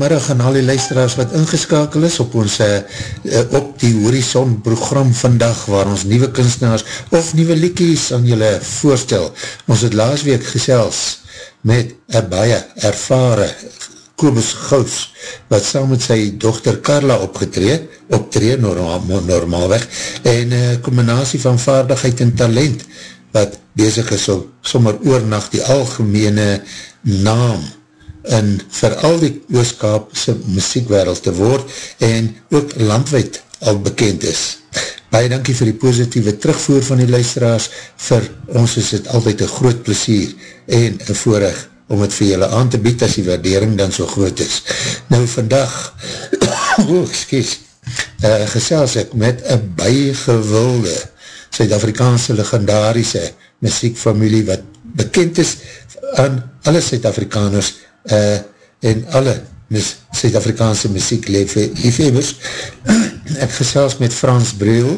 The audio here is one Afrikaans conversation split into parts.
hartelike goeie middag aan al die luisteraars wat ingeskakel is op ons uh, uh, op die Horizon program vandag waar ons nieuwe kunstenaars of nieuwe liekies aan julle voorstel. Ons het laas week gesels met een baie ervare Kobus Gous wat saam met sy dochter Carla opgetree, optree normaal, normaalweg en een combinatie van vaardigheid en talent wat bezig is om sommer oornacht die algemene naam in vooral die ooskaapse muziekwereld te word en ook landwijd al bekend is. Baie dankie vir die positieve terugvoer van die luisteraars, vir ons is het altyd een groot plesier en een voorrecht om het vir julle aan te bied as die waardering dan so groot is. Nou vandag, oh, excuse, uh, gesels ek met een baie gewilde Suid-Afrikaanse legendarische muziekfamilie wat bekend is aan alle Suid-Afrikaners uh, en alle Suid-Afrikaanse muziekliefhebbers. Ek gesels met Frans Breel,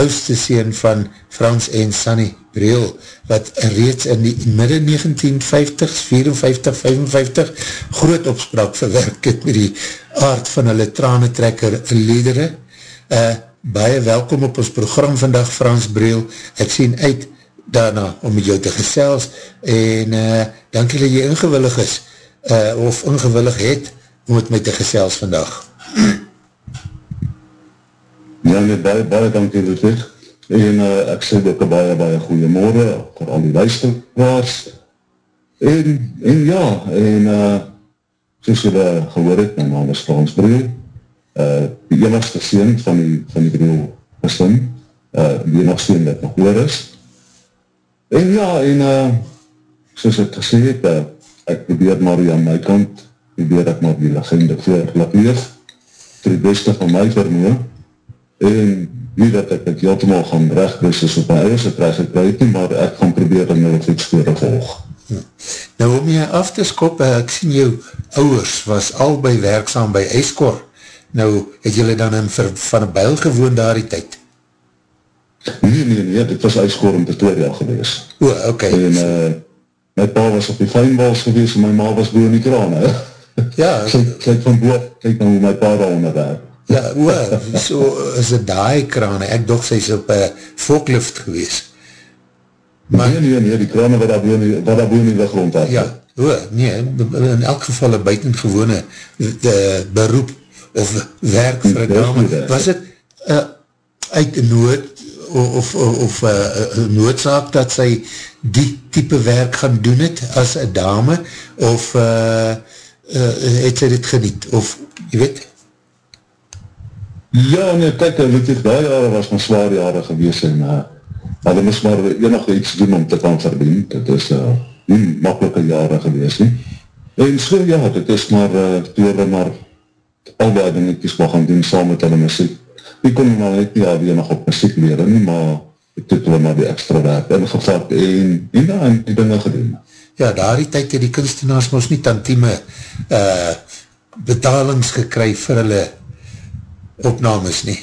oudste sien van Frans en Sunny Breel, wat reeds in die midden 1950s, 54, 55, groot opspraak verwerk het met die aard van hulle tranentrekker liedere. Uh, baie welkom op ons program vandag, Frans Breel. Ek sien uit daarna om met jou te gesels en uh, dankie dat jy ingewillig is uh, of ingewillig het om het met te gesels vandag. Ja, nee, baie, baie dankie Ludwig. En uh, ek sê ook een baie, baie goeie morgen vir al die luisteraars. En, en ja, en uh, soos jy gehoor het, my naam is Frans Breel, uh, die enigste sien van die, van die Breel gesin, uh, die enigste sien dat nog hoor is. En ja, en uh, soos ek gesê het, uh, ek probeer maar aan my kant, probeer ek maar die legende leef, vir die beste van my vermoe, en nie dat ek het heeltemaal gaan recht wees is op my eie surprise ek weet nie, maar ek gaan probeer en ek iets voor volg. Ja. Nou om jy af te skop, ek sien jou ouwers was al by werkzaam by Eiskor, nou het jylle dan in vir, van een bijl gewoon daar die tyd? Nee, nee, nee, dit was Eiskor in Pretoria gewees. O, oké. Okay. En uh, my pa was op die fijnbals gewees en my ma was boe in die kraan, hè? Ja. kyk, kyk van boe, kyk nou hoe my pa daar onderwerp. Ja, o, so is het daai kraan, ek dog sy is op een volklift gewees. Maar, nee, nee, nee, die kraan wat daar boe in die grond had. Ja, o, nee, in elk geval een buitengewone de beroep of werk vir een dame. Was het uh, uit nood of, of, of uh, noodzaak dat sy die type werk gaan doen het as een dame of uh, uh, het sy dit geniet of, jy weet, Ja, nee, kijk, Ludwig, die jare was my zwaar jare gewees en uh, hulle moest maar enig iets doen om te kan verdien. Dit is uh, nie makkelijke jare gewees nie. En so, ja, dit is maar, uh, toe hulle maar al die dingetjes wat gaan doen saam met hulle muziek. Die kon maar net nie al enig op muziek leren nie, maar ek het hulle maar die extra werk ingevat en, en, ja, en die dinge gedoen. Ja, daar die tyd het die kunstenaars moest nie tantieme uh, betalings gekry vir hulle opnames nie.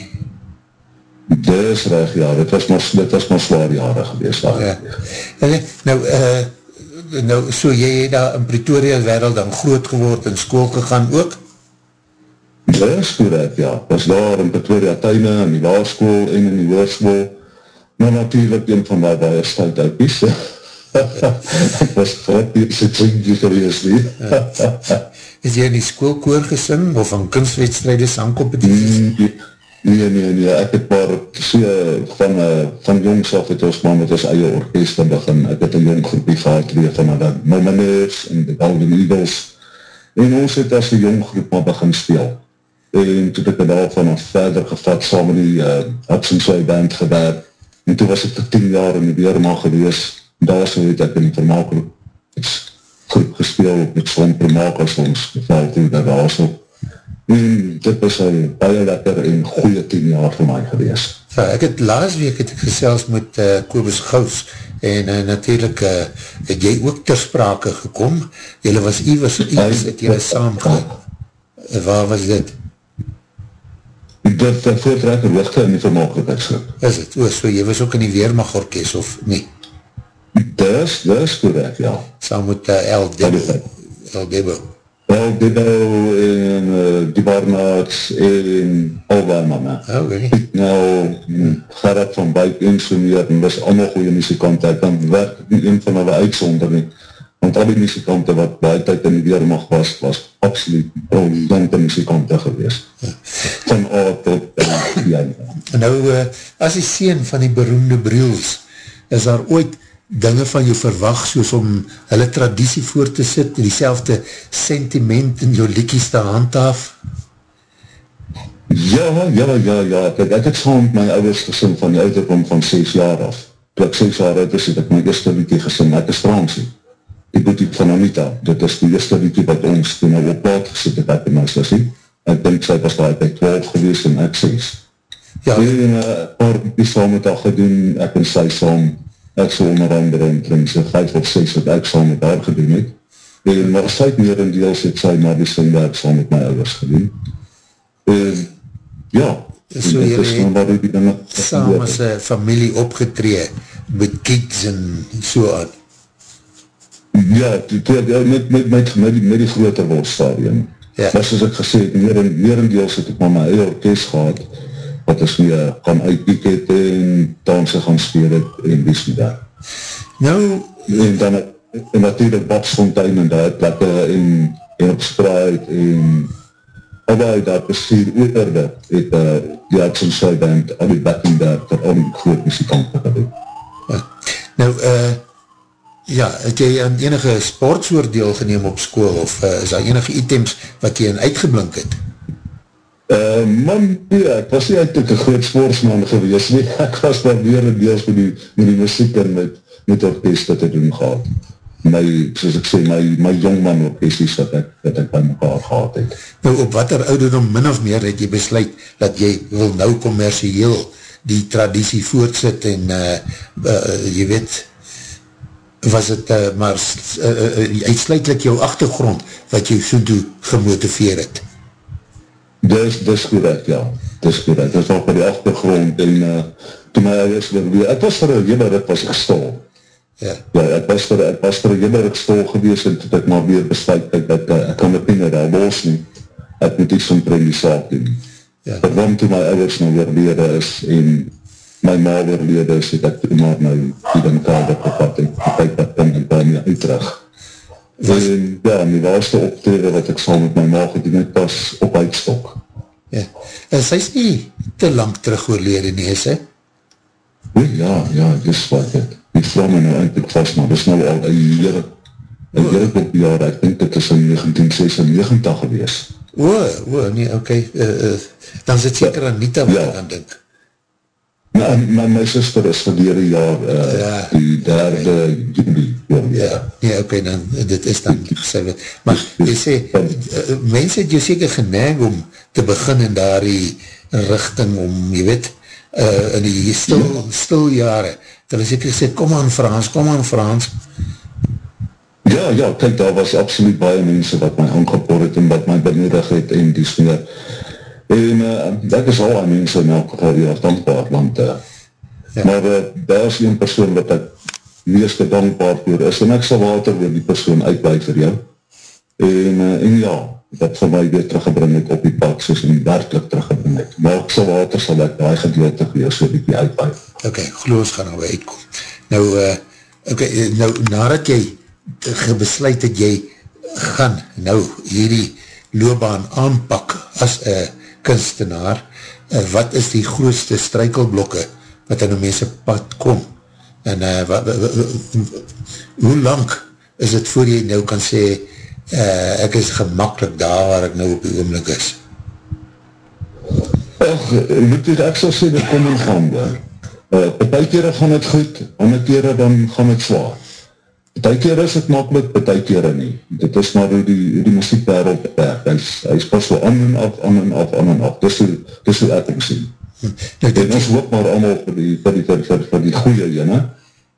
Dis reg, ja, dit was maar, dit was maar zwaar jare geweest. Ja. Nou, uh, nou, so jy het daar in Pretoria wereld dan groot geword en school gegaan ook? Dis correct, ja. Was daar in Pretoria tuine, in die laarschool en in die hoorschool. Maar natuurlijk een van my baie stuit uit is. Ek was groot die sy vriendje geweest nie. Is jy in die schoolkoor gesing of in kunstwedstrijde sangcompetities? Nee, nee, nee, nee, ek het maar so van, uh, van jongs af het ons maar met ons eie orkest begin. Ek het een jong groepie gehad van de Mominers en de Golden Eagles. En ons het as een jong groep maar begin speel. En toe ek daarvan af verder gevat, saam met die uh, Hudson Soy Band gewerk. En toe was ek vir 10 jaar in die Weerma gewees. Daar so het ek in die vermaakgroep groep gespeel met Slim Vermaak as ons geval toe, dat daar so. en dit was een baie lekker en goeie 10 jaar vir my gewees. Ja, ek het laas week het ek gesels met uh, Kobus Gous en uh, natuurlijk uh, het jy ook ter sprake gekom, jylle was Ivers, Ivers het jylle saam ge... Waar was dit? Dit uh, voortrekker hoogte in die vermogelijkheidsgroep. Is het? O, so jy was ook in die Weermagorkes of nie? Dis, dis correct, ja. Saam met uh, El Debo. El Debo. Wel, Debo en uh, die Barnaards en al die manne. Okay. Nou, Gerrit van Buik en so meer, en dis allemaal goeie muzikante, ek kan werk nie een van hulle uitsonder nie, want al die muzikante wat baie tyd in die Weermacht was, was absoluut briljante muzikante gewees. Ja. Van A tot N. Nou, uh, as die sien van die beroemde Briels, is daar ooit dinge van jou verwacht, soos om hulle traditie voor te sit, die selfde sentiment in jou liekies te handhaaf? Ja, ja, ja, ja, kijk, ek het saam met my ouders gesing van die ouderkom van 6 jaar af. Toe ek 6 jaar oud is, het ek my eerste liekie gesing, ek is Fransie. Die boetie van Anita, dit is die eerste liekie wat ons toen al op plaat gesit het, ek en my sissie. Ek denk sy was daar by 12 gewees en ek 6. Ja. En een uh, paar liekie saam met haar gedoen, ek en sy saam, ek so onder andere omtrent so 5 of 6 wat ek saam met haar gedoen het. En maar sy het meer in deels het sy maar die singwerk saam met my ouders gedoen. En ja, so jy het saam as een familie opgetree met kieks en so aan. Ja, ja met, met, met, met, die, met die grote wolstadium. Ja. Maar soos ek gesê het, meer in, meer in deels het ek maar my eie orkest gehad, wat ons mee gaan uitpiek het en dansen gaan speel het en wie sê daar. Nou... En dan en natuurlijk Badsfontein en daar plekke en, en op Spruit en alwaar daar bestuur oorde het uh, die Hudson Show Band al die backing daar ter al die groot muzikante gedoen. Ja. Nou, uh, ja, het jy aan enige sportsoort deel geneem op school of uh, is daar enige items wat jy in uitgeblink het? Uh, man, ja, ek was nie eindelijk een groot sportsman gewees, nie, ek was daar weer een deels met die, met die muziek en met, met orkest te doen gehad. My, soos ek sê, my, my jongman orkesties wat ek, wat ek by mekaar gehad het. Nou, op wat er ouderdom min of meer het jy besluit dat jy wil nou commercieel die traditie voortsit en uh, uh, jy weet, was het uh, maar uh, uh, uitsluitlik jou achtergrond wat jy so toe gemotiveer het? Dis, dis correct, ja. Dis correct. Dis al by die achtergrond en uh, toe my ouders weer weer, ek was vir een hele rit was ek stol. Ja. Ja, ek was vir, ek was vir een rit stol gewees en toe ek maar weer besluit, ek, ek, ek, ek kan my piener daar los nie. Ek moet iets prem die saak doen. Ja. Want toe my ouders nou weer weer is en my ma weer weer is, het ek maar nou die ding kader gevat en ek het dan by my uitrug. Was, en ja, die laatste optrede wat ek saam met my ma gedoen het, was op uitstok. Ja, en sy is nie te lang terug oorlede nie, is hy? Ja, ja, dis wat het. Die vrouw my nou eindelijk vast, maar dis nou al een jare, een jare op jaar, ek denk dit is in 1996 gewees. O, o, nee, oké, okay. uh, uh, dan zit seker ja, Anita wat ja. aan dink. My, my, my sister is verlede jaar, uh, ja, die derde juli, ja, ja, nee, oké, dan, dit is dan wat, maar jy sê, uh, mense het jy seker geneig om te begin in daar die richting om, jy weet, uh, in die stil, ja. stil jare, dat is seker gesê, kom aan Frans, kom aan Frans. Ja, ja, kijk, daar was absoluut baie mense wat my aangepoor het en wat my benodig het en die smeer. En uh, ek is al aan mense in elke die dankbaar, want uh, ja. maar uh, daar is een persoon wat ek meeste dankbaar voor is, en ek sal water weer die persoon uitbuik vir jou. En, uh, en ja, dat vir my weer teruggebring het op die pad, soos in werkelijk teruggebring het. Maar ek sal water sal ek die gedeelte vir jou so die die uitbuik. Ok, geloos gaan nou uitkom. Nou, uh, ok, nou, nadat jy gebesluit het jy gaan nou hierdie loopbaan aanpak as een uh, kunstenaar, uh, wat is die grootste strykelblokke wat in die mense pad kom? En uh, wat, wat, wat, hoe lang is het voor jy nou kan sê, uh, ek is gemakkelijk daar waar ek nou op die oomlik is? Ach, weet jy, ek sal sê, dit kom in gang, uh, die kere gaan het goed, ander kere dan gaan het zwaar. Betuie keer is het makkelijk, betuie keer nie. Dit is maar hoe die, hoe die muziekwereld werk. Hy, hy is pas so aan en af, aan en af, aan en af. Dis hoe, dis hoe ek sien. Nou, en ons hoop maar allemaal vir die, vir die, vir, vir, vir die goeie jene.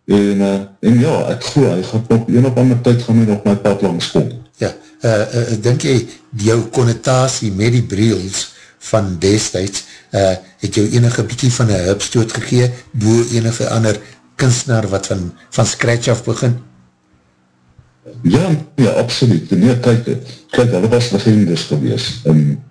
En, uh, en ja, ek voel, hy gaat nog, een op ander tyd gaan my nog my pad langs kom. Ja, uh, uh, denk jy, jou connotatie met die briels van destijds, uh, het jou enige bykie van een hupstoot gegee, boe enige ander kunstenaar wat van, van scratch af begin? Ja, ja, absoluut. Nee, kyk, kyk, hulle was legendes gewees. En,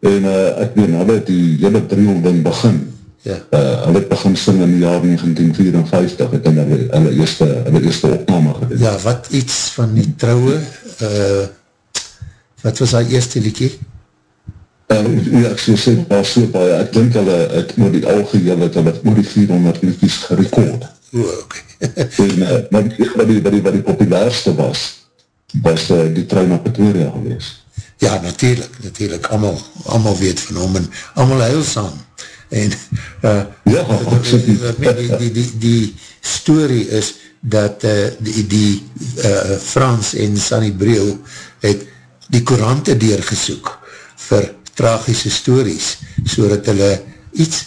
en uh, ek weet, hulle het die hele driel ding begin. Ja. Uh, hulle het begin sing in die jaar 1954, het hulle, hulle, eerste, hulle eerste opname gewees. Ja, wat iets van die trouwe, uh, wat was haar eerste liekie? Uh, ja, ek sê, sê, was so baie, ek denk hulle, het moet die algeheel, het hulle, moet die 400 liekies gerekord. Oh, okay. en, uh, maar die, wat die, wat die, wat die populairste was, was uh, die trein op Pretoria gewees. Ja, natuurlijk, natuurlijk, allemaal, allemaal weet van hom en allemaal heilsam. En, uh, ja, absoluut. Die, die, die, die story is dat uh, die, die uh, Frans en Sunny Breel het die korante deurgesoek vir tragische stories, so dat hulle iets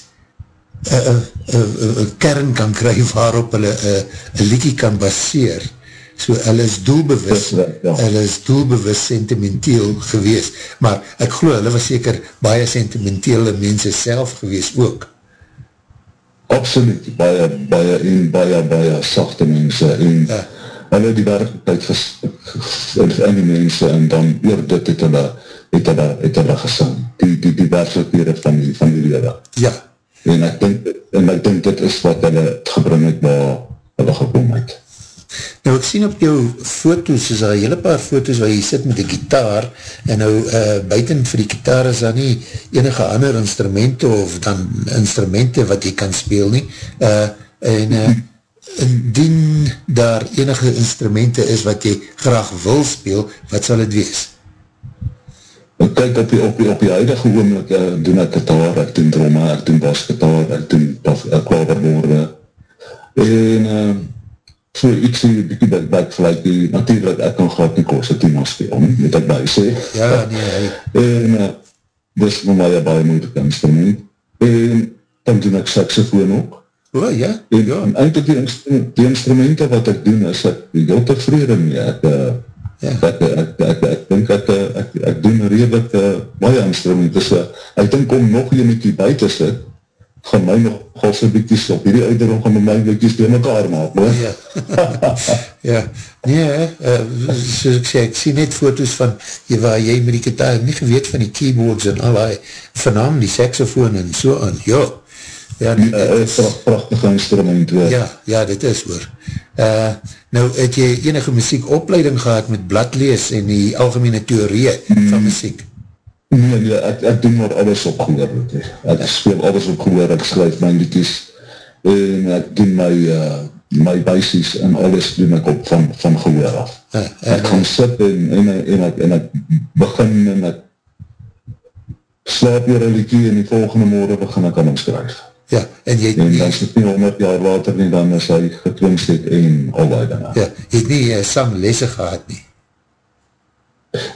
een kern kan kry waarop hulle een liedje kan baseer. So hulle is doelbewus, ja. hulle is doelbewus sentimenteel gewees. Maar ek geloof, hulle was seker baie sentimenteele mense self gewees ook. Absoluut, baie, baie, en baie, baie sachte mense. En ja. hulle die werkelijkheid ges, in die mense en dan oor dit het hulle, het hulle, het hulle gesing. Die, die, die werkelijkheid van die, van die lewe. Ja, en ek denk, en ek denk dit is wat hulle gebring het waar hulle gekom het. Nou ek sien op jou foto's, is daar hele paar foto's waar jy sit met die gitaar en nou uh, buiten vir die gitaar is daar nie enige ander instrumenten of dan instrumenten wat jy kan speel nie uh, en uh, indien daar enige instrumenten is wat jy graag wil speel, wat sal het wees? Ek kyk op die, op die, op die huidige oomlik, uh, doen ek gitaar, ek doen droma, ek doen basgitaar, ek doen uh, klaverboorde, en uh, so iets die bykie by back gelijk die, natuurlijk ek kan gehad nie kost het iemand speel, nie, moet ek by sê. Ja, nee, hey. En uh, dis vir my een baie moeilijke instrument, en dan doen ek saxofoon ook. Oh, ja? En, ja. en eindelijk die, instrument, die instrumenten wat ek doen, is ek heel tevrede mee, ek, uh, Ja. Ek, ek, ek, ek, ek ek, ek, ek doen redelijk uh, baie instrumenten, so ek denk om nog een bykie by te sit, gaan my nog gas een bykie op hierdie uitdrong gaan my bykies door mekaar maak, hoor. Ja, ja. nee, uh, soos ek sê, ek sien net foto's van jy, waar jy met die gitaar, nie geweet van die keyboards en al die, vanavond die saxofoon en so aan, ja. Ja, nee, uh, is, prachtige instrument, hoor. Ja, ja, dit is, hoor. Uh, nou, het jy enige muziekopleiding gehad met bladlees en die algemene theorie mm. van muziek? Nee, nee, ek, ek doen maar alles op gehoor. Ek speel alles op gehoor, ek schrijf my liedjes en ek doen my, uh, my basis en alles doen ek op van, van gehoor af. Uh, uh, ek gaan sit en, en, en, ek, en ek begin en ek slaap hier een liedje en die volgende morgen begin ek aan hem skryf. Ja, en jy... En dan is het nie 100 jaar later nie, dan is hy getwingst het en al die dinge. Ja, jy het nie uh, sang lesse gehad nie?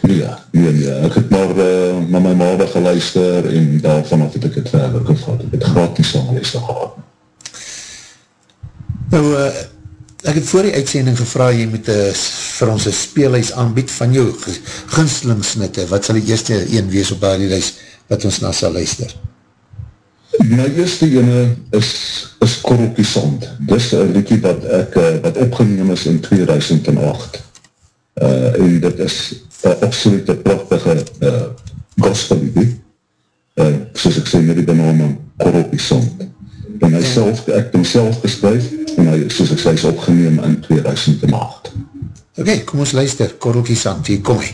Nee, nee, nee. Ek het maar uh, na my maade geluister en daarvan af het ek het verder gevat. Ek het gratis sang lesse gehad. Nou, uh, ek het voor die uitsending gevra, jy moet uh, vir ons een speelhuis aanbied van jou ginstelingsnitte. Wat sal die eerste een wees op die lijst wat ons na sal luister? My eerste ene is, is Korrelkie Sand. Dis een liedje wat ek, eh, wat opgeneem is in 2008. Uh, en dit is een absolute prachtige uh, gospel liedje. Uh, soos ek sê, met die benaming Korrelkie Sand. En hy self, ek het self geskryf, en hy, soos ek sê, is opgeneem in 2008. Oké, okay, kom ons luister, Korrelkie Sand, hier kom hy.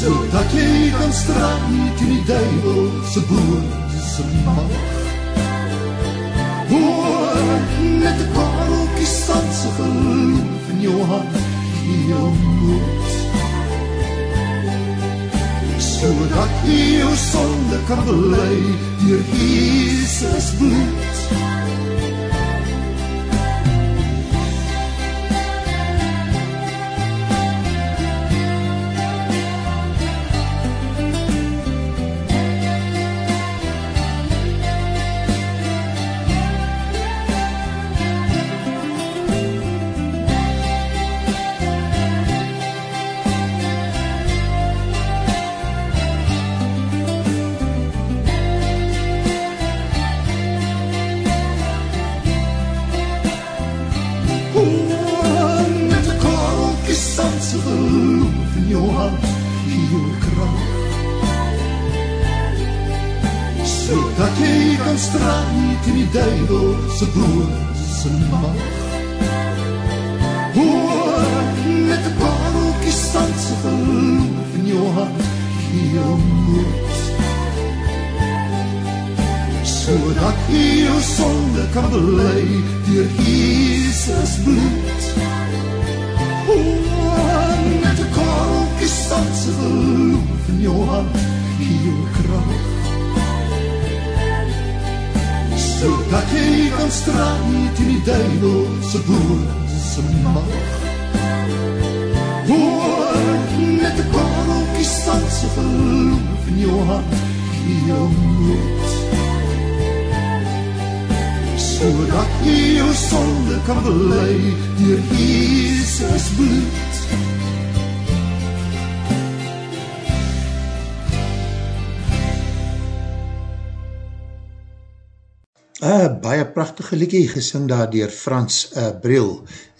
Zodat jy kan strijd in die duivel se boze macht. Hoor net 'n korreltjie sandse geloof in jou hart heel moed Zodat jy jou sonde kan belei Door Jesus bloed se boze macht. Hoor met 'n korreltjie sandse geloof in jou hart heel moed. Zodat jy jou sonde kan belei in die duivelse boze macht Hoor met een korreltjie sandse geloof in jou hart heel moed Zodat jy jou sonde kan belei Door Jesus bloed prachtige liekie gesing daar dier Frans uh, Bril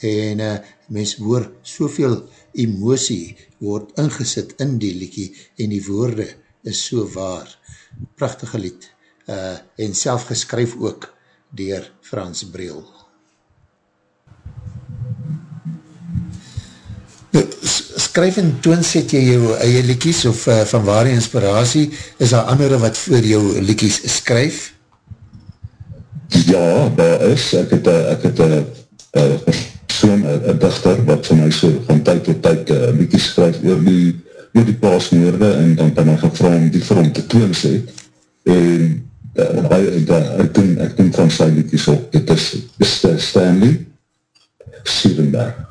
en uh, mens hoor soveel emosie word ingesit in die liekie en die woorde is so waar. Prachtige lied uh, en self geskryf ook dier Frans Bril. Skryf en toon set jy jou eie liekies of uh, van waar die inspiratie, is daar andere wat voor jou liekies skryf? Ja, daar is. Ek het, eh, ek het een persoon, een dichter, wat vir my so van tyd tot tyd een liedje skryf oor die, oor die paasmoorde en dan kan hy gevra om die vir hom te toon sê. En da, ek, doen, ek doen van sy liedjes op. Dit is, is Stanley Sierenberg.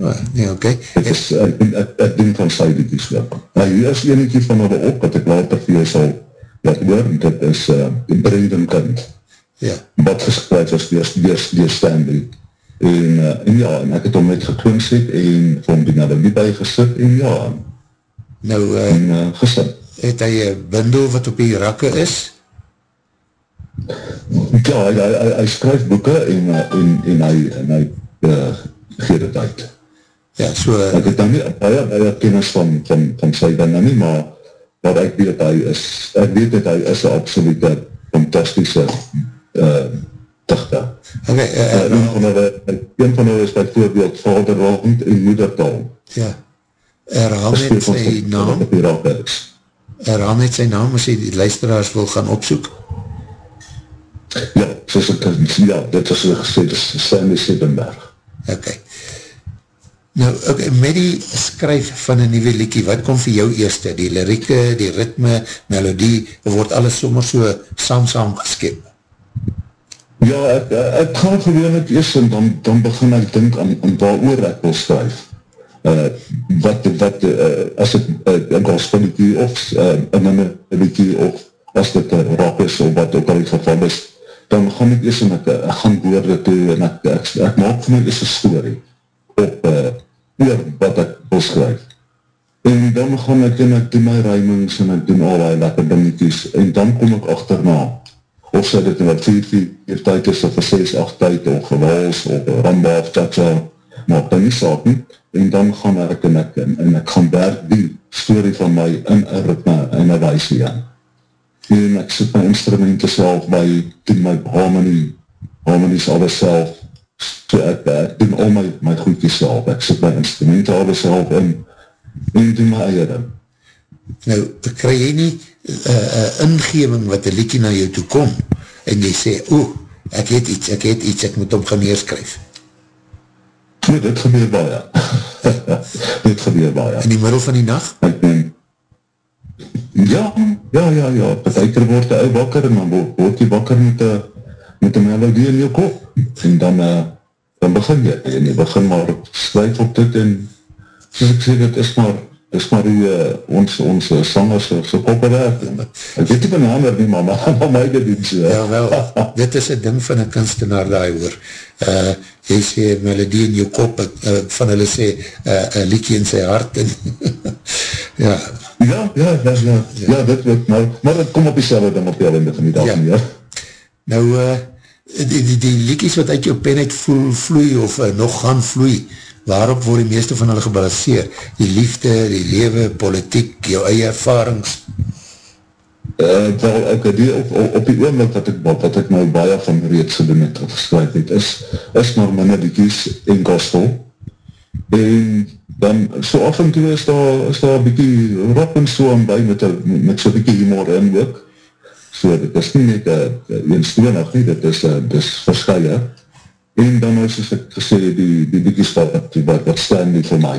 Oh, nee, oké. Okay. Ek, is, ek, ek, ek doen van sy liedjes op. Nou, hier is een liedje van hulle op, wat ek later vir jou sal laat hoor. Dit is uh, Brendan Kind ja. wat geskryf is door, door, door Stanley. En, uh, en ja, en ek het hom net gekloonset en van die melodie bijgesit en ja, nou, uh, en uh, gesit. Het hy een bindel wat op die rakke is? Ja, hy, hy, hy, hy skryf boeken en, uh, en, en hy, en hy uh, geer het uit. Ja, so... Ek het nou nie baie, baie kennis van, van, van sy dinge nie, maar wat ek weet, hy is, ek weet dat hy is een absolute fantastische uh, dichter. Okay, uh, uh, een, van hulle, een van hulle is bijvoorbeeld vaderland en moedertaal. Ja, herhaal met sy naam, herhaal met sy naam, as jy die luisteraars wil gaan opsoek. Ja, soos ek, ja, dit is gesê, dit is Sandy Siebenberg. Ok. Nou, okay, met die skryf van een nieuwe liekie, wat kom vir jou eerste? Die lirieke, die ritme, melodie, word alles sommer so saam-saam geskip? Ja, ek, ek gaan het eerst en dan, dan begin ek dink aan, aan waar oor ek wil skryf. Uh, wat, wat, uh, as het uh, een gospeliekie of uh, een minne of as dit uh, rock is of wat ook al die geval is, dan gaan ek eerst en ek, ek gaan woorde toe en ek, ek, ek, ek maak vir my eerst een story op uh, oor wat ek wil skryf. En dan gaan ek en ek doen my ruimings en ek doen al die lekker dingetjies en dan kom ek achterna of sy dit in wat 4, 4, 4 tyd is of 6, 8 tyd of gewals of ramba of tata maak dan nie saak nie. En dan gaan ek en ek en, ek gaan werk die story van my in een ritme en een wijse aan. En ek sit my instrumenten self by, doen my harmonie, harmonies alles self, so ek, ek doen al my, my goedkies self, ek sit my instrumenten alles self in, en doen my eie ding. Nou, krij jy nie uh, uh, ingeving wat een liekie na jou toe kom, en jy sê, oeh, ek het iets, ek het iets, ek moet om gaan neerskryf. Nee, dit gebeur baie. dit gebeur baie. In die middel van die nacht? Ek neem, Ja, ja, ja, ja, partijker word die ou wakker en dan word die wakker met die, met die melodie in jou kop en dan, uh, dan begin jy en jy begin maar skryf op dit en soos ek sê, dit is maar is maar die, uh, ons, ons sangers so koppe werk ek weet nie van ander nie, maar maar my dit doen so. Ja, wel, dit is een ding van een kunstenaar daar hoor uh, jy sê melodie in jou kop uh, van hulle sê, uh, een liedje in sy hart en ja, Ja, ja, ja, ja, ja, dit weet, maar, maar kom op die selwe ding op die ellende van die dag ja. nie, ja. Nou, uh, die, die, die liekies wat uit jou pen uit voel, vloei of uh, nog gaan vloei, waarop word die meeste van hulle gebalanceer? Die liefde, die lewe, politiek, jou eie ervarings? Uh, wel, ek, die, op, op die oomlik wat ek, wat ek nou baie van reeds gedoen het, geskryf het, is, is maar minne liekies en gospel, en dan so af en toe is daar, is daar bykie rap en so aan by met, met so bykie humor in ook. So dit is nie net een stoonig nie, dit is, dit is verskye. En dan is as ek gesê die, die bykie wat, wat, wat staan nie vir my,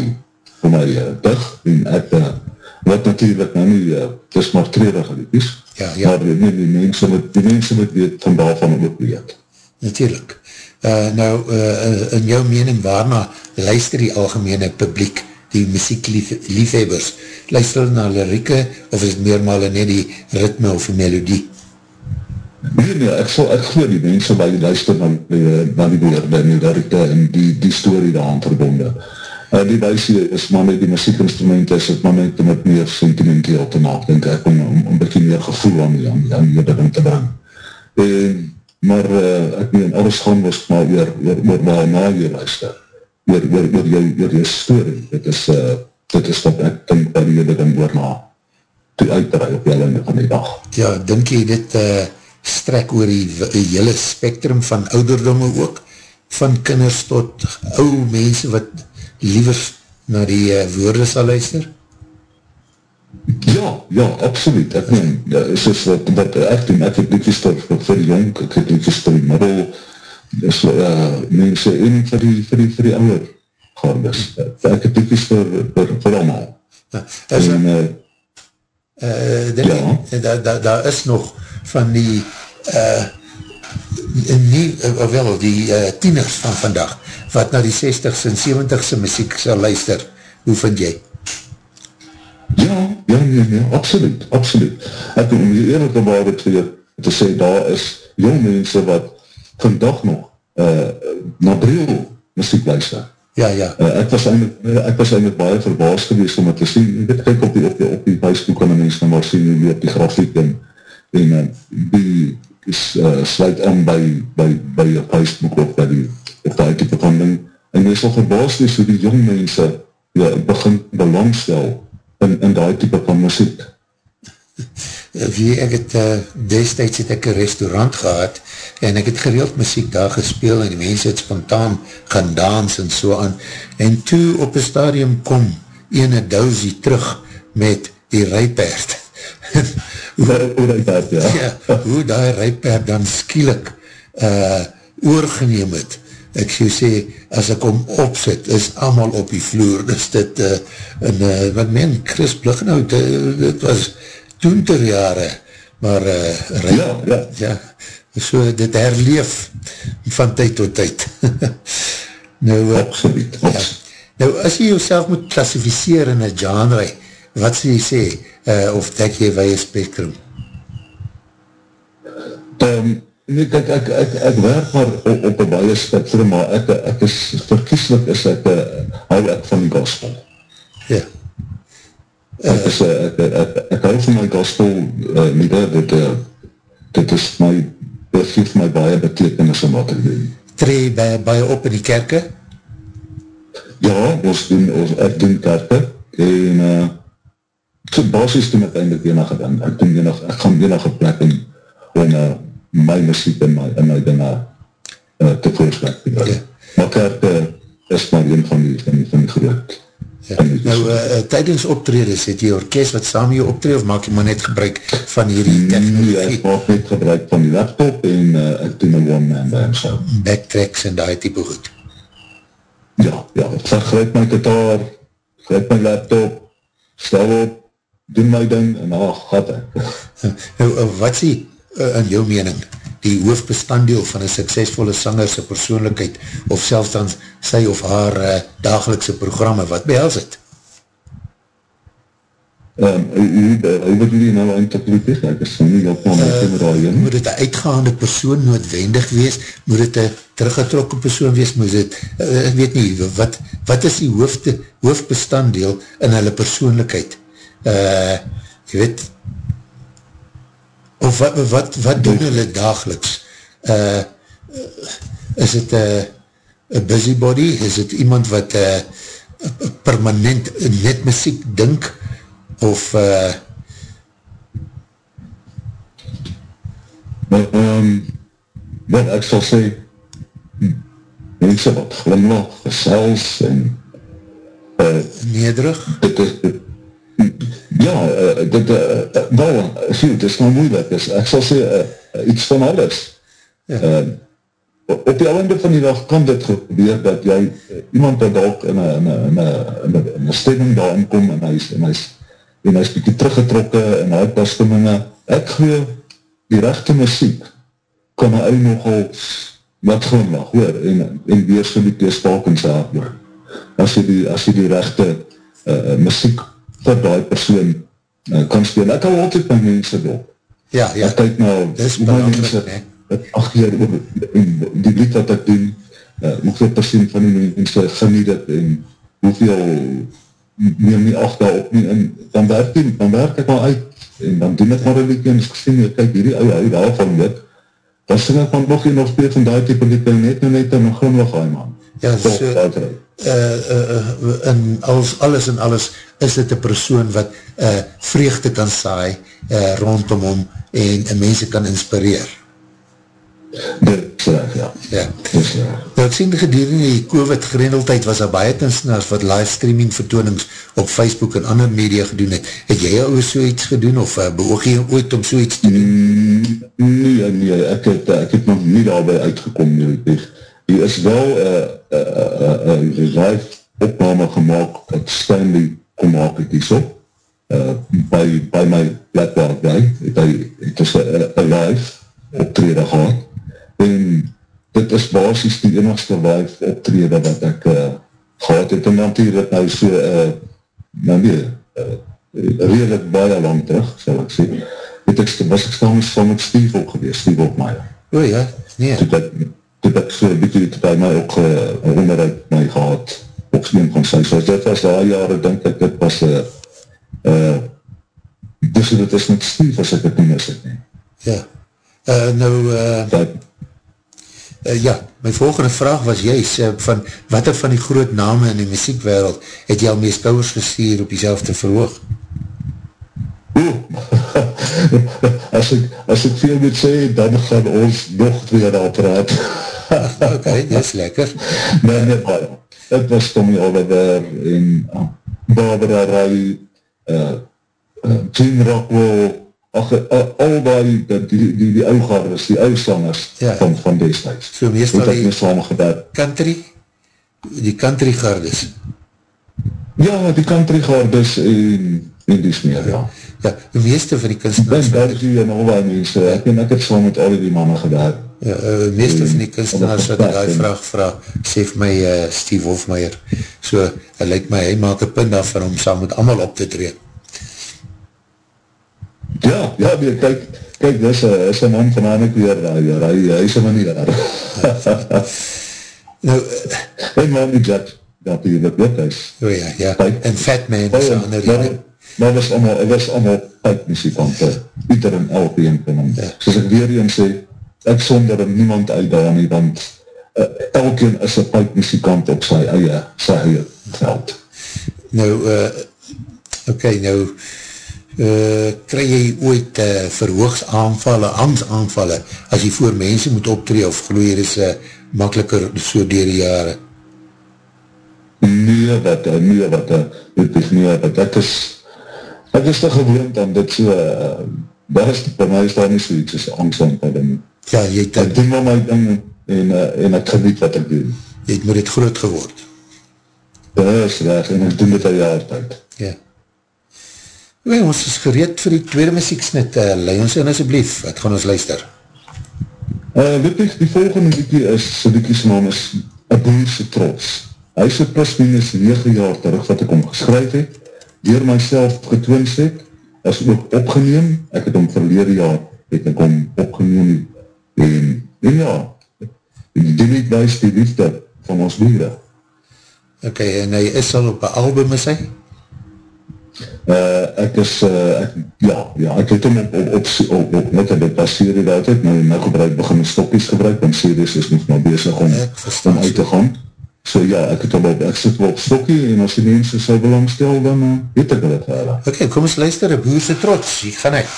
vir my uh, dig, en ek, uh, wat natuurlijk nou nie, uh, het is maar treurig bykies, ja, ja. maar die, die mense moet, die mense moet weet van daarvan ook weet. Natuurlijk. Uh, nou, uh, in jou mening, waarna luister die algemene publiek, die muziekliefhebbers, luister na lirieke, of is het meermale net die ritme of die melodie? Nee, nee, ek sal, ek geloof die mense by luister na, na die woorde en die lirieke en die, die story daaraan verbonde. Uh, die wijsie is maar met die muziekinstrument is het maar met, met meer sentimenteel te maak, denk ek, om, om, om beetje meer gevoel aan die, aan die, aan die ding te brengen. En, maar uh, ek meen, alles gaan was maar weer, weer, weer na, na jy luister oor, oor, oor, jou, oor jou story. Dit is, uh, dit is wat ek denk waar jy dit in oor na toe uitdraai op jylle van die dag. Ja, denk jy dit uh, strek oor die, die hele spectrum van ouderdomme ook? Van kinders tot ou mense wat liever na die uh, woorde sal luister? Ja, ja, absoluut. Ek meen, soos wat, wat ek doen, ek het liedjes vir, vir die jong, ek het liedjes vir die middel, is uh, mense en vir die, vir die, vir die ouder gaandes. Ek het diepjes vir, vir, vir allemaal. Ja, is en, uh, uh, dit, ja. Daar da, da is nog van die uh, nie, uh, wel, die uh, tieners van vandag, wat na die 60s en 70s muziek sal luister. Hoe vind jy? Ja, ja, ja, ja, absoluut, absoluut. Ek om die eerlijke waarde te, te sê, daar is jong mense wat vandag nog uh, na bril muziek luister. Ja, ja. Uh, ek, was eindelijk, ek was eindelijk baie verbaasd geweest om het te sien. Ek weet, kijk op die, op die, op die Facebook kan die mens nou maar sien hoe op die grafiek en, en uh, die is, uh, sluit in by, by, by jou Facebook of by die, op die type van ding. en jy sal verbaas wees hoe die jong mense ja, begin belangstel in, in die type van muziek. Wie, ek het uh, destijds het ek een restaurant gehad en ek het gereeld muziek daar gespeel en die mense het spontaan gaan dans en so aan. En toe op een stadium kom ene dousie terug met die rijpaard. Hoe, rijpaard, ja. ja, hoe die rijpaard dan skielik uh, oorgeneem het. Ek sê sê, as ek om opzet, is allemaal op die vloer, dus dit, uh, en, uh, wat men, Chris Bligenhout, uh, dit was ter jare, maar, uh, rij, ja, ja. ja, so, dit herleef van tyd tot tyd. nou, uh, Absoluut, ja, nou, as jy jouself moet klassificeer in een genre, wat sê jy sê, uh, of dek jy weie spektrum? Um, Nee, ek, ek, ek, ek werk maar op, op een baie spektrum, maar ek, ek is, verkieslik is ek, uh, hou ek van die gospel. Ek, is, uh, ek, ek, ek, ek hou van my gospel, uh, nie dat, dit, uh, dit is my, dit geef my baie betekenis om wat ek doen. Tree baie, baie op in die kerke? Ja, ons doen, ons, ek doen kerke, en, uh, so basis doen ek eindelijk enige, ek doen enige, ek gaan enige plek in, en, uh, my muziek in my, in my dinge uh, te voorspraak. Ja. Maar kerk uh, is maar een van die, van die, van die groot. Ja. Nou, uh, tydens optredes, het jy orkest wat saam jy optred, of maak jy maar net gebruik van hierdie technologie? Nee, ek maak net gebruik van die laptop en uh, ek doen een one man band so. Backtracks en die type goed? Ja, ja, ek vergrijp my gitaar, grijp my laptop, stel op, doen my ding en ach, gaat ek. nou, wat sê uh, in jou mening die hoofdbestanddeel van een suksesvolle sangerse persoonlijkheid of selfs dan sy of haar uh, dagelikse programme, wat behels het? Um, wat jullie nou interpreteer? Ek is nie op my uh, Moet het een uitgaande persoon noodwendig wees? Moet het een teruggetrokken persoon wees? Moet het, uh, ek weet nie, wat, wat is die hoofde, hoofdbestanddeel in hulle persoonlijkheid? Uh, jy weet, of wat, wat, wat doen hulle dageliks? Uh, is het een uh, busybody? Is het iemand wat uh, permanent net muziek dink? Of uh, maar, um, wat ek sal sê mense wat glimlach, gesels en uh, nederig? Dit is, dit, Ja, uh, dit, uh, wel, sê, het is nou moeilijk, is, ek sal sê, uh, iets van alles. Ja. Uh, op die einde van die dag kan dit gebeur, dat jy, iemand wat ook in een stemming daarin kom, en hy is, en hy is, en hy is bykie teruggetrokke, en hy het stemminge, ek gee die rechte muziek, kan hy nogal wat glimlach, hoor, en, en weer so die en saak, as jy die, as jy die rechte uh, muziek vir die persoon uh, kan speel. Ek hou altyd my mense op. Ja, ja. Ek kyk nou, dis belangrijk, ne? Ach, ja, die lied wat ek doen, uh, hoeveel persoon van die mense geniet het, en hoeveel neem nie acht daarop nie, en dan werk, die, dan werk ek maar uit, en dan doen ek maar een liedje, en as ek sê, kyk, hierdie ouwe ouwe daarvan dit, dan sê ek van nog een of twee van die type liedje, net en net en nog glimlach aan, man. Ja, so, uh, uh, in alles, alles en alles is dit een persoon wat uh, vreugde kan saai uh, rondom hom en uh, mense kan inspireer. Dit ja. ja. Nou, ek sien gedurende die COVID-grendeltijd was daar baie kunstenaars wat livestreaming vertoonings op Facebook en ander media gedoen het. Het jy al so iets gedoen of uh, beoog jy ooit om so iets te doen? Mm, nee, nee, ek het, ek het nog nie daarby uitgekom, nie, die is wel een live opname gemaakt dat Stanley kom maak het die so uh, by, by my plek waar ek wij het hy, het is een live optrede gehad. En dit is basis die enigste live optrede wat ek uh, gehad het. En natuurlijk nou so uh, nou nee uh, redelijk baie lang terug sal ek sê. Het ek was ek staan van met Steve ook geweest Steve op my o ja, nee. So dat, toe ek so bietjie by my ook uh, onderhoud my gehad opsneem van sy, so dit was daar jare denk ek, dit was uh, uh, dus dit is met Steve as ek het nie mis het nie ja, uh, nou uh, dat, uh, ja, my volgende vraag was juist, uh, van wat er van die groot name in die muziekwereld het jy al mee skouwers gestuur op jyself te verhoog? as ek, as ek veel moet sê, dan gaan ons nog twee daar praat. ok, dit is lekker. nee, nee, maar, het was Tommy Oliver en uh, Barbara Rai, uh, uh, Gene Rockwell, ach, uh, al die, die, die, die, die ougardes, die oudsangers ja. van, van destijds. So meestal die country, die country gardes. Ja, die country gardes en, en die smeer, ja. Ja, die meeste van die kunstenaars... Ben Bergie en al die mense, ek, en ek het saam met al die mannen gedaan. Ja, uh, meeste van die kunstenaars wat die vraag vraag, sê vir my uh, Steve Wolfmeier, so, hy lyk my, hy maak een punt af van om saam met allemaal op te treden. Ja, ja, nee, kijk, kijk, dis een, is een man van aan ek weer daar, ja, hy, hy is een manier daar. nou, en man die jet, dat die dit weet is. O ja, ja, kijk, en Fat Man is een ander rede. Maar was allemaal, het was allemaal pijpmuziekante, Pieter en elke een van hem. Ja. Soos ek weer een sê, ek sonder hem niemand uitdaan nie, want uh, elke een is een pijpmuziekant op sy eie, sy eie veld. Nou, uh, oké, okay, nou, uh, kry jy ooit uh, verhoogsaanvalle, angstaanvalle, as jy voor mense moet optree, of geloof jy is uh, makkeliker so dier die jare? Nee, wat, nee, wat, dit is nie, wat, ek is, ek is te gewoond aan dit so, uh, daar is, by my is daar nie so iets as angstaanvalle. Ja, jy het, ek doen maar my ding, en, uh, en ek geniet wat ek doen. Jy het met dit groot geword. Ja, is weg, en ek doen dit al jaar tijd. Ja. Oké, ons is gereed vir die tweede muzieksnit. Uh, Lei ons in asjeblief, wat gaan ons luister? Uh, weet ek, die volgende liekie is, so liekie's naam is A Boerse Trots. Hy is so plus minus 9 jaar terug wat ek om geskryf het, door myself getwins het, is ook opgeneem, ek het om verlede jaar, het ek om opgeneem, en, en ja, die niet buis die liefde van ons boere. Oké, en hy is al op een album, is hy? Uh, ek is, uh, ek, ja, ja, ek het hom op, op, op, op, op net in dit was serie dat het, nou, nou gebruik, begin my stokkies gebruik, want series is nog maar bezig om, om uit te gaan. So ja, ek het op, ek sit op stokkie, en as die mense sy belangstel, dan uh, weet ek dit verder. Okay, kom ons luister, boerse trots, hier gaan ek.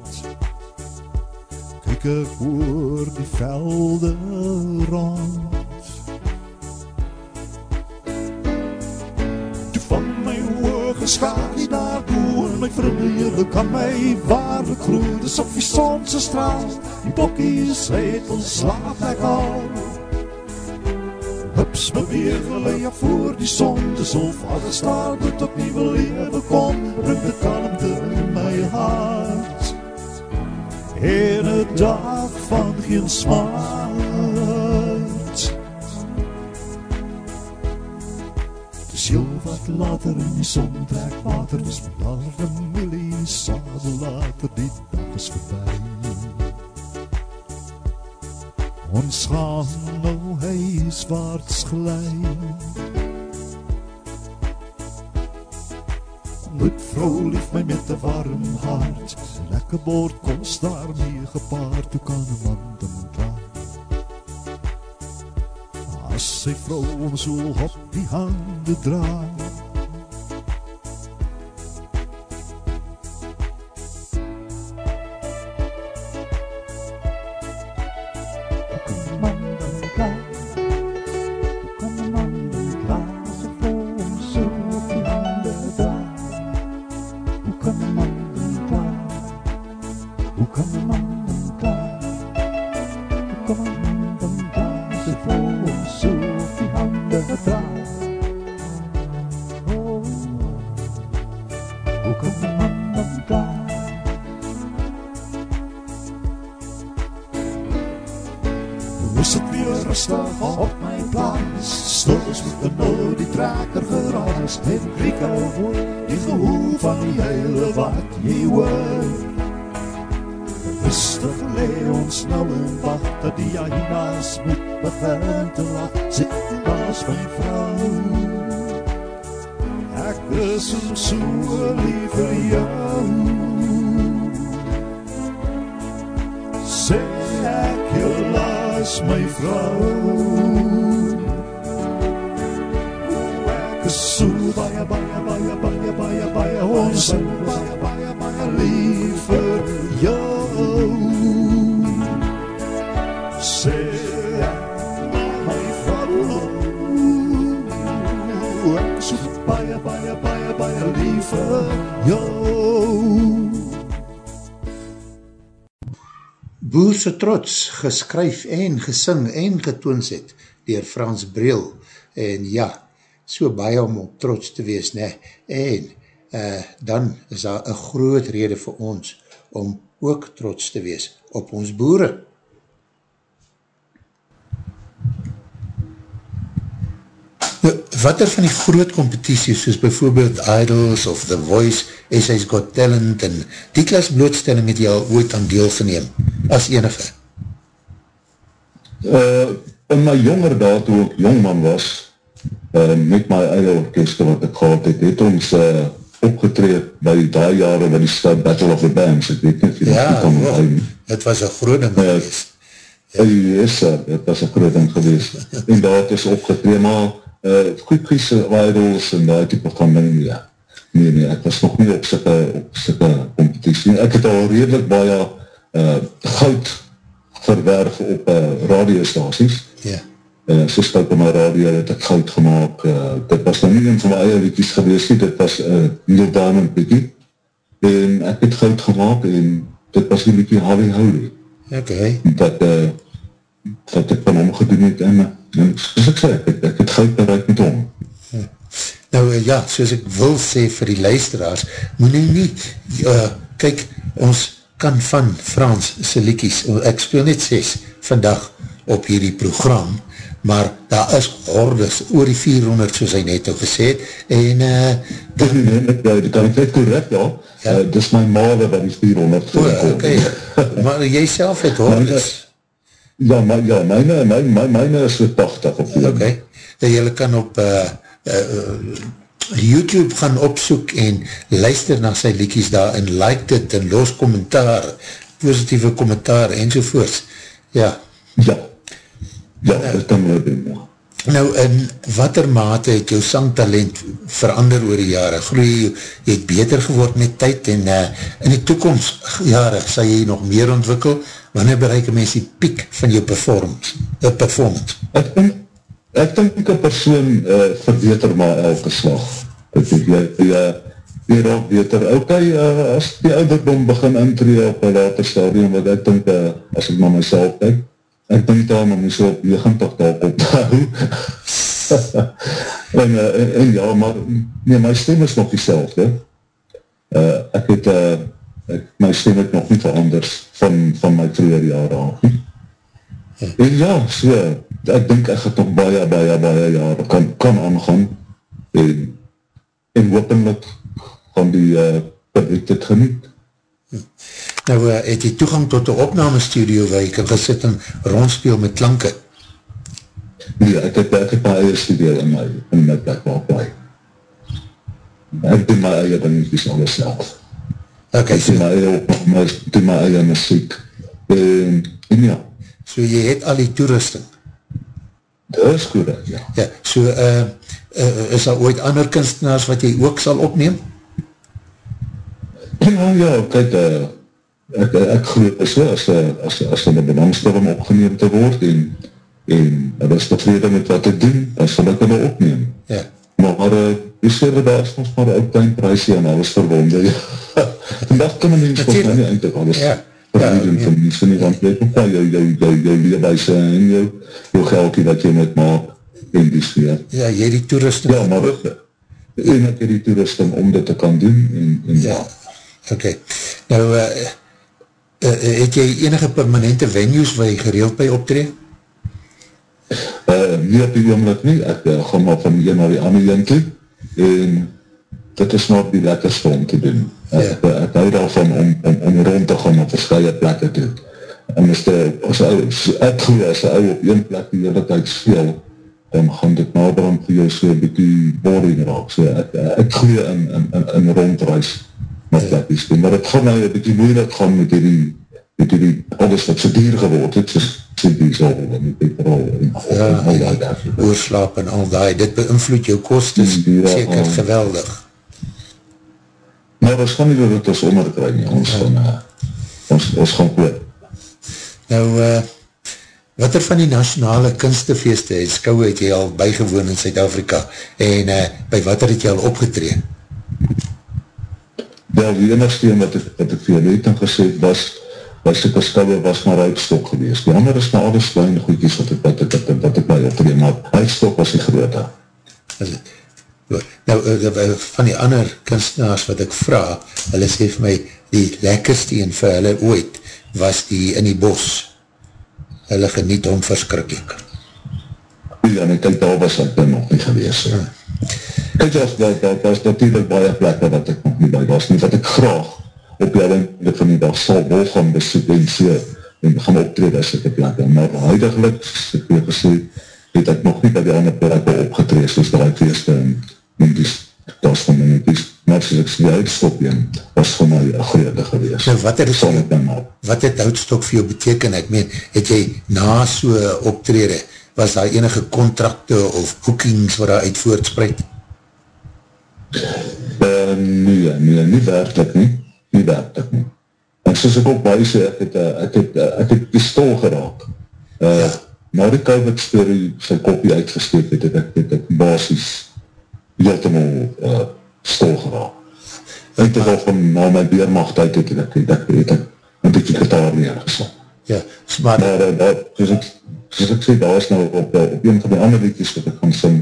Kijk ek oor die velde rond. Toe van my oog geskaak die daartoe En my vriende kan my waarlik groe Dis op die sonse straal Die bokkies het ons slaap ek al. Hups beweeg hulle jou voor die son Dis of alles daar moet op nieuwe leven kom. Bring de kalmte in my hart En een dag van geen smart. Dis jou wat later in die son trek water Dis belarde milie sade later Die dag is voorbij. Ons gaan nou huiswaarts glij Moet vrou lief my met 'n warm hart Lekker bord kos daarmee gepaard Hoe kan 'n man dan klaar As sy vrou hom so op die hande draai is baie, baie, baie lief vir jou. Sê ek my vrou Ek is so baie, baie, baie, baie lief vir jou. Boerse trots geskryf en gesing en getoons het dier Frans Breel. En ja, so baie om op trots te wees ne? en uh, dan is daar een groot rede vir ons om ook trots te wees op ons boere. Nou, wat er van die groot competities soos bijvoorbeeld Idols of The Voice, SA's Got Talent en die klas blootstelling het jy al ooit aan deel geneem as enige? Uh, in my jonger daad, toe ek jongman was, uh, met my eie orkeste wat ek gehad het, het ons uh, opgetreed by die jare by die stad Battle of the Bands, ek weet nie of jy Ja, dat kan onthou nie. het was een groot ding Ja. geweest. Ja, yes, het was een groot ding geweest. en daar het is opgetreed, maar uh, goedkiese idols en die type van ding, ja. Nee, nee, ek was nog nie op sikke, op sikke competitie. Ek het al redelijk baie uh, goud verwerf op uh, radiostaties. Ja, Uh, so stout op my radio het ek goud gemaakt. Uh, dit was nou nie een van my eie liedjes geweest nie, dit was uh, Neil Diamond liedje. En ek het goud gemaakt en dit was die liedje Harry Howley. oké. Dat, uh, wat ek van hom gedoen het en, en soos ek sê, ek, ek het goud bereik met hom. Nou uh, ja, soos ek wil sê vir die luisteraars, moet nie nie, uh, kyk, ons kan van Frans se liekies, ek speel net 6 vandag op hierdie program, maar daar is hordes, oor die 400 soos hy net al gesê het, en uh, dit kan ek net correct, ja. Ja. Uh, dis my male wat die 400 o, voorkom. okay, maar jy self het hordes, Ja, my, ja myne, my, my, myne is so 80 op die ok, dat jylle kan op uh, uh, YouTube gaan opsoek en luister na sy liekies daar en like dit en los kommentaar, positieve kommentaar enzovoorts. Ja, Ja, ja, dit kan nou doen, ja. nou in wat er mate het jou sangtalent verander oor die jare? Groei jy, het beter geword met tyd en uh, in die toekomst jare sal jy nog meer ontwikkel? Wanneer bereik een mens die piek van jou performance? Uh, performance? Ek dink, ek dink een persoon uh, verbeter maar elke slag. Ek dink, jy, jy, jy raak beter. Ok, uh, as die ouderdom begin intree op een later stadium, wat ek dink, uh, as ek na myself kyk, ek dink daar om so op 90 dalk op te hou. en, uh, en, en ja, maar nee, my stem is nog die selfde. Uh, ek het, uh, ek, my stem het nog nie veranderd van, van my vroeger jare aan. En ja, so, ek dink ek het nog baie, baie, baie jare kan, kan aangaan en, en hopelijk gaan die uh, publiek dit geniet. Nou, uh, het jy toegang tot die opname studio waar jy kan gesit en rondspeel met klanke? Nee, ek het, ek het my eie studio in my, in my plek waar bly. Ek doen my eie dingetjes alles self. Ok, Ek so, doen my eie opname, ek doen my eie muziek. En, en ja, so jy het al die toerusting. dit is correct, ja. Ja, so uh, uh, is daar ooit ander kunstenaars wat jy ook sal opneem? Ja, ja, kyk, uh, ek, ek geloof is so, as, as, as hulle bedangstel om opgeneem te word en, en hulle is tevrede met wat ek doen, ek hulle opneem. Ja, Maar uh, die sêre daar is ons maar een ou klein prijsie en alles verwonde. Ja. Vandaag kan een mens volgens my nie eindelijk alles Ja. verdienen Ja, van mense nie, want jy het nog wel jou, jou, jou, jou leerwijse en jou, jou geldie dat jy met maak en die sfeer. ja jy die toerusting. Ja, maar ook, en ek het die toerusting om dit te kan doen en, en ja. Ja, ok. Nou, uh, uh, het jy enige permanente venues waar jy gereeld by optree? Uh, nie op die oomlik nie, ek uh, gaan maar van een naar die ander een toe, en dit is nog die lekkerste om te doen. Ek, Ja. ja. ek hou daarvan om, om, om rond te gaan op verskye plekke toe. En as, die, as ou, ek goeie, as die ou op een plek die hele tijd speel, dan gaan dit naderhand vir jou so bykie boring raak. So ek, ek goeie in, in, in, in rondreis met plekjes doen. Maar het gaan nou een bykie moeilijk gaan met die, met die, alles wat so duur geword het, soos so diesel en die petrol en, Ja, al die die oorslaap en al die, dit beïnvloed jou kostes Ja, seker ja. geweldig. Maar ons gaan nie het ons onderkry nie, ons gaan, uh, ons, ons gaan koop. Nou, uh, wat er van die nationale kunstefeeste en skouwe het jy al bygewoon in Suid-Afrika en uh, by wat het jy al opgetree? Wel, die enigste een wat ek, wat ek vir jou net in gesê het was, was ek as skouwe was maar uitstok geweest. Die ander is maar alles klein goedjies wat ek, wat ek, wat ek, wat ek by optree, maar uitstok was die grote. Is het? Nou, uh, van die ander kunstenaars wat ek vraag, hulle sê vir my, die lekkerste een vir hulle ooit, was die in die bos. Hulle geniet om verskrikkelijk. Ja, en ek kyk daar was ek dan nog nie geweest. Ja. Kijk, daar, daar, daar, daar is natuurlijk baie plekke wat ek nog nie by was nie, wat ek graag op jou einde van die dag sal wil gaan besoek en so, en gaan optrede as ek het plekke. Maar huidiglik, ek weer gesê, het ek nog nie by die ander plekke opgetree, soos die feeste en, en die tas van my, die maar soos ek sê, die uitstop een, was vir my een grote geweest. Nou, wat het, maar. wat het houtstok vir jou beteken? Ek meen, het jy na so optrede, was daar enige contracte of boekings wat daar uit voortspreid? Uh, nee, nee, nie werkelijk nie, nie werkelijk nie. En soos ek ook baie sê, ek het, uh, ek het, uh, ek het pistool geraak. Uh, ja. Na die COVID story sy kopie uitgesteek het, het ek, het ek basis heeltemal uh, stil geraak. Ek het al van na my beermacht uit het, het ek, het ek, het ek een beetje gitaar neergeslaan. Ja, maar, Maar uh, dat, soos, ek, soos ek sê, daar is nou op, uh, op een van die ander liedjes wat ek gaan sing,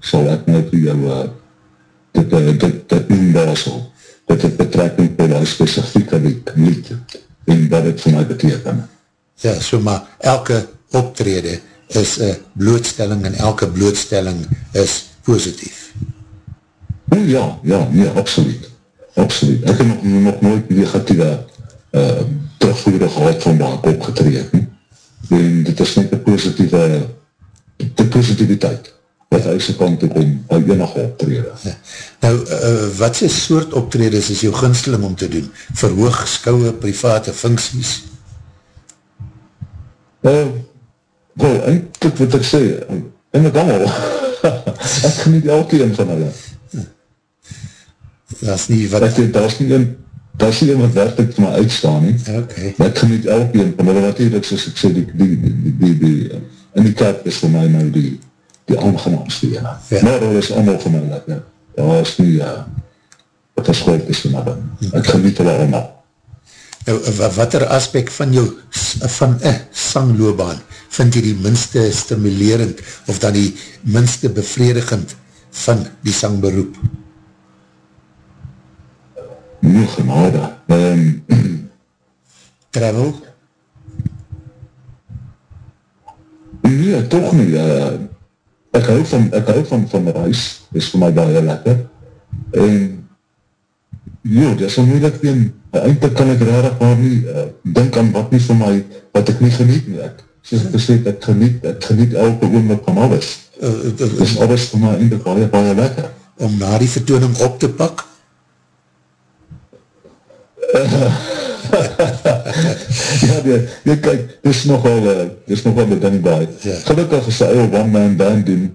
sal ek nou vir jou uh, dit, uh, dit, dit noem daar so, dat het betrekking by die specifieke lied, lied en wat het vir my beteken. ja, so maar elke optrede is een blootstelling en elke blootstelling is positief. O ja, ja, nee, absoluut. Absoluut. Ek het nog, nog nooit negatieve uh, terugvoerde gehad van waar ek opgetreed. nie. En dit is net die positieve, die positiviteit wat uit sy kant toe kom by enige optrede. Nou, uh, wat is soort optredes is jou gunsteling om te doen? Verhoog, skouwe, private funksies? Uh, wel, eindelijk wat ek sê, en ek allemaal, ek geniet elke een van hulle. Dat is nie wat... Ek daar is nie een, daar is nie een wat werkelijk vir my uitstaan nie. Ok, Maar ek geniet elke een van hulle, natuurlijk, soos ek sê, die, die, die, die, die, die in die kerk is vir my nou die, die aangenaamste ene. Ja. Ja. Maar hulle is allemaal vir my lekker. Daar is nie, uh, wat is goed is vir my ding. Ek geniet hulle allemaal. nou, wa- wat er aspek van jou, van een sangloobaan, vind jy die minste stimulerend, of dan die minste bevredigend van die sangberoep? Nie genade. Um, Travel? Nee, toch nie. Uh, ek hou van, ek hou van, van reis. Dit is vir my baie lekker. En, joh, dit is een moeilijk een. eindelijk kan ek rarig maar nie, uh, dink aan wat nie vir my, wat ek nie geniet nie, ek, soos ek gesê, ek geniet, ek geniet elke oomlik van alles, uh, uh, dus alles vir my eindelijk baie, baie lekker. Om na die vertooning op te pak? Ja, die, die, kyk, dis nogal, uh, dis nogal beding daai. Ja. Gelukkig as jy een one-man band doen,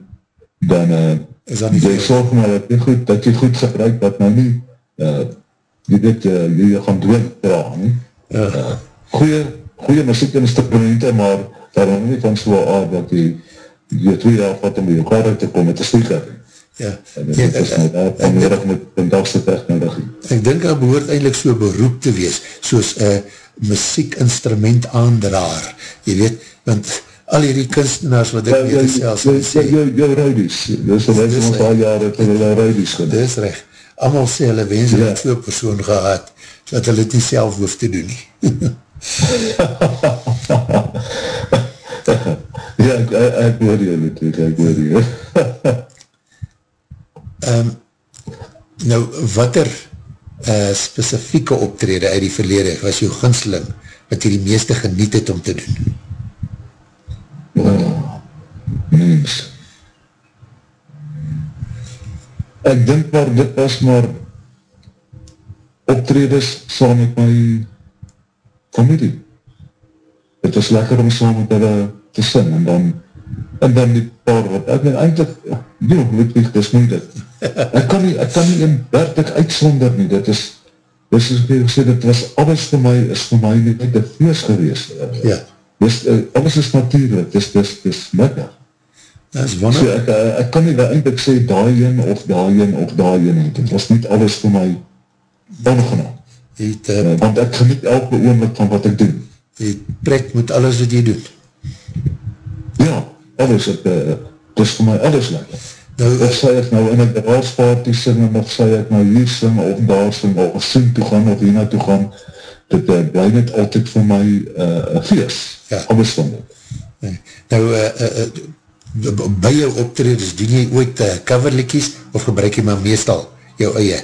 dan, uh, is jy sorg maar dat jy goed, dat jy goed gebruik, dat nou nie, uh, jy dit, uh, jy gaan dood dra, nie? Ja. Uh, goeie, goeie muziekinstrumente, maar daarom nie van so aard, dat jy, jy twee jaar vat om by jou kaart te kom met die speaker. Ja. En dit ja, is nou daar, en nodig met een dagse technologie. Ek denk, dat behoort eindelijk so beroep te wees, soos uh, muziekinstrument aandraar. Jy weet, want al hierdie kunstenaars wat ek weet selfs ja, sê. Jou, jou ruidies, dis een wens ons al jare het hulle ruidies gedaan. Dis recht. Allemaal sê hulle wens ja. het so persoon gehad, dat hulle het nie self hoef te doen nie. ja, ek, ek hoor jy natuurlijk, ek hoor jy. um, nou, wat er uh, specifieke optrede uit die verlede was jou ginsling, wat jy die meeste geniet het om te doen? Oh, mens. Ek denk maar dit was maar optredes saam met my familie. Het was lekker om saam met hulle te sing en dan en dan die paar wat ek ben eindelijk nie nog Ludwig, dis nie dit. Ek kan nie, ek kan nie in werkelijk uitsonder nie, dit is dis is wat ek sê, dit was alles vir my, is vir my net een feest geweest. Ja. Dus uh, alles is natuurlijk, dis, dis, dis middag. Dat is wonder. So ek, uh, ek kan nie eindelijk sê daarin of daarin of daarin, het was niet alles vir my ongenaam. Het, uh, uh, want ek geniet elke oomlik van wat ek doen. Je prek met alles wat jy doen. Alles, het, uh, het is vir my alles lekker. Nou, of sê ek nou in een garage sing, of sê ek nou hier sing, of daar sing, of sing toe gaan, of hier naartoe gaan, dit uh, bly net altyd vir my uh, feest ja. onbestonde. Nee. Nou, uh, uh, uh, by jou optreders, doen jy ooit uh, coverlikies, of gebruik jy maar meestal jou eie?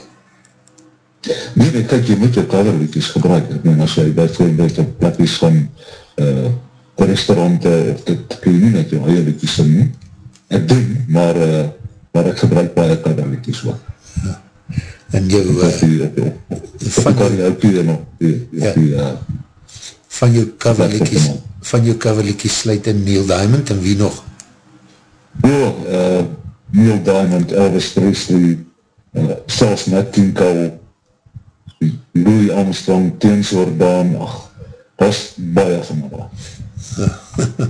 Nee, nee, kijk, jy moet jou coverlikies gebruik. Ek meen, as jy bijvoorbeeld op plekjes van uh, restaurante, dit kun jy nie net jou eie likies sing nie. Ek doen, maar, uh, maar ek gebruik baie coverlikies ook. Ja. En jou... Uh, van jou... Die, ja. van jou van jou coverlikie sluit in Neil Diamond en wie nog? Oh, uh, Neil Diamond, Elvis Presley, uh, selfs Nat King Cole, Louis Armstrong, Teens Jordaan, ach, dat is baie van my.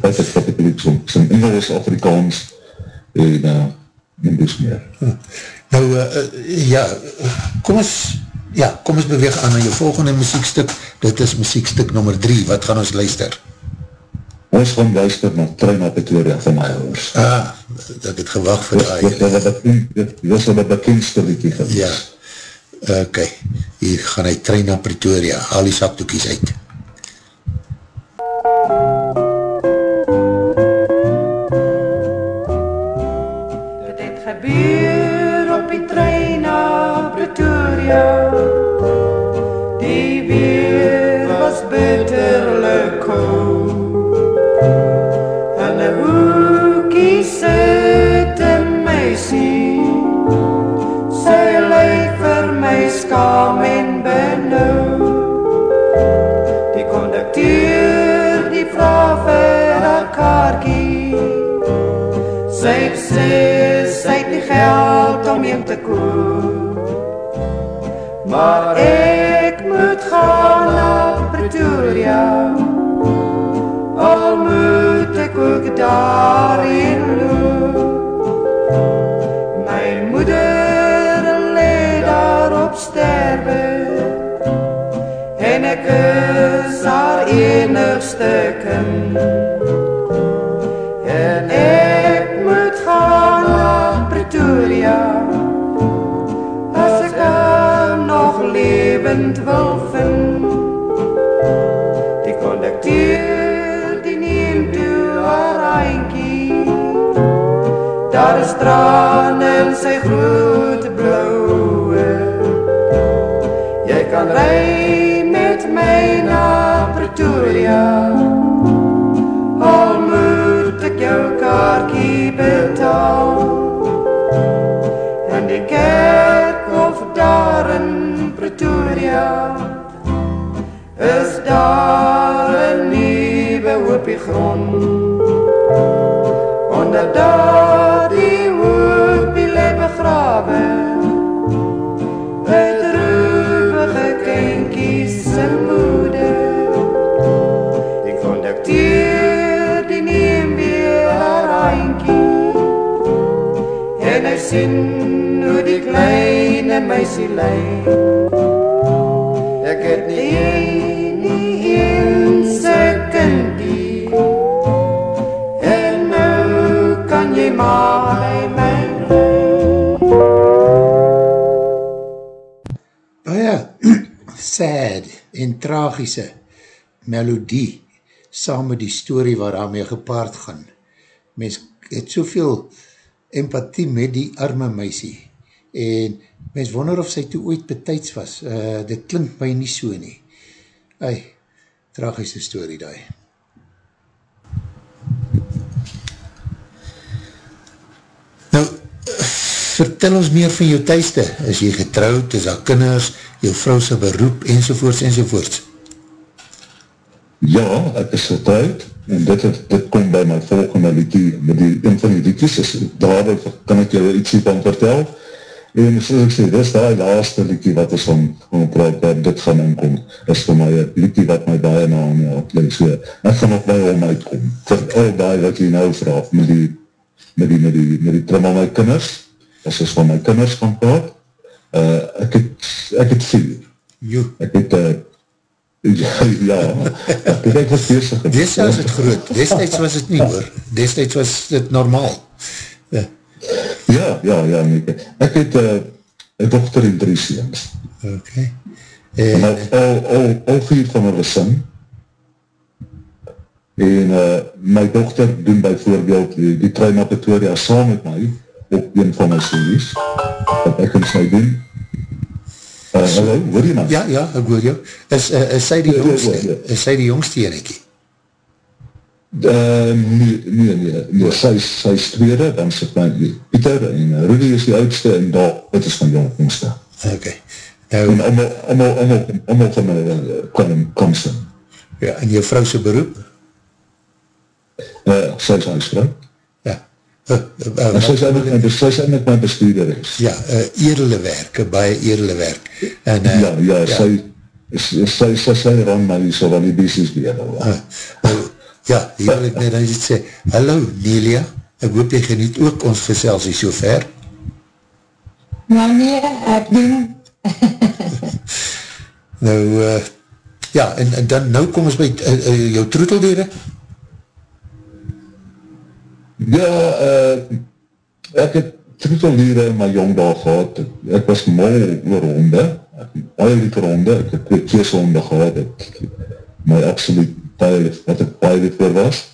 Dat is wat ek liek, so'n Engels, Afrikaans, en, uh, en dus meer. Nou, uh, ja, kom ons, ja, kom ons beweeg aan aan jou volgende muziekstuk, dit is muziekstuk nummer 3, wat gaan ons luister? Ons gaan luister na Trein op Pretoria van my ouders. Ah, dat het gewacht vir die Dit is een bekendste liedje geweest. Ja, oké. Okay. Hier gaan hy Trein op Pretoria, haal die saktoekies uit. Geld om hem te koop Maar ek moet gaan na Pretoria. Al moet ek ook daarin loop My moeder sterwe en ek is haar enigste kind daar traan in sy groot blauwe kan ry met my na Pretoria. Al moet ek jou kaartjie betaal. En die kerkhof daar in Pretoria is daar 'n nuwe hoopie grond. Onder daardie sien hoe die kleine meisie lei. Ek het nie nie een sekondie en nou kan jy maar by my baie sad en tragiese melodie saam met die story waar daarmee gepaard gaan. Mens het soveel empathie met die arme meisie en mens wonder of sy toe ooit betijds was. Uh, dit klink my nie so nie. Ai, tragiese story daai. Nou, vertel ons meer van jou thuiste. Is jy getrouwd, is daar kinders, jou vrouwse beroep, enzovoorts, enzovoorts. Ja, ek is getrouwd en dit, het, dit kom by my volgende liedje, met die, een van die liedjes, is, daar kan ek jou ietsie van vertel. En soos ek sê, dit is die laaste liedje wat is van, van praat, waar dit gaan inkom, is vir my een liedje wat my baie na aan jou opleid. So, ek gaan op my om uitkom, vir al die wat jy nou vraag, met die, met die, met die, met die trim aan my kinders, as is van my kinders van praat, uh, ek het, ek het vier. Jo. Ek het, uh, ja, ja, ek het was bezig. Destijds was het groot, destijds was het nie hoor, destijds was het normaal. Ja. Ja, ja, ja, nee. Ek het uh, een dochter en drie seens. Ok. En al, al, al, al vier van hulle sing. En uh, my dochter doen bijvoorbeeld die, die trein op Pretoria saam met my op een van my series, wat ek en sy doen. Uh, hallo, hoor jy nou? Ja, ja, ek hoor jou. Is, uh, is sy die jongste, is sy die jongste enetjie? Uh, nee, nee, nee, nee, sy, is- sy is tweede, dan sit my Pieter en Rudy is die oudste en daar, dit is my jongste. Ok. Nou, En allemaal, allemaal, allemaal, allemaal van my uh, kan, kan sing. ja, en jou vrouwse beroep? Uh, sy is huisvrou. Ja. Uh, uh, uh, En sy is eindelijk my, sy is eindelijk my bestuurder is. ja, uh, edele werk, baie edele werk. En, uh, Ja, ja, sy, is, is, sy, sy, sy rang my so van die business weer. uh, nou, ja, hier wil ek net dan iets sê. Hallo, Nelia, ek hoop jy geniet ook ons geselsie so ver. Maar nee, ek doen, Nou, uh, ja, en, en dan nou kom ons by uh, uh, jou troeteldere. Ja, uh, ek het troeteldiere in my jong dag gehad. Ek was mal oor honde. Ek het baie lief vir honde. Ek het twee keeshonde gehad. Ek, my absoluut baie, wat ek baie lief vir was.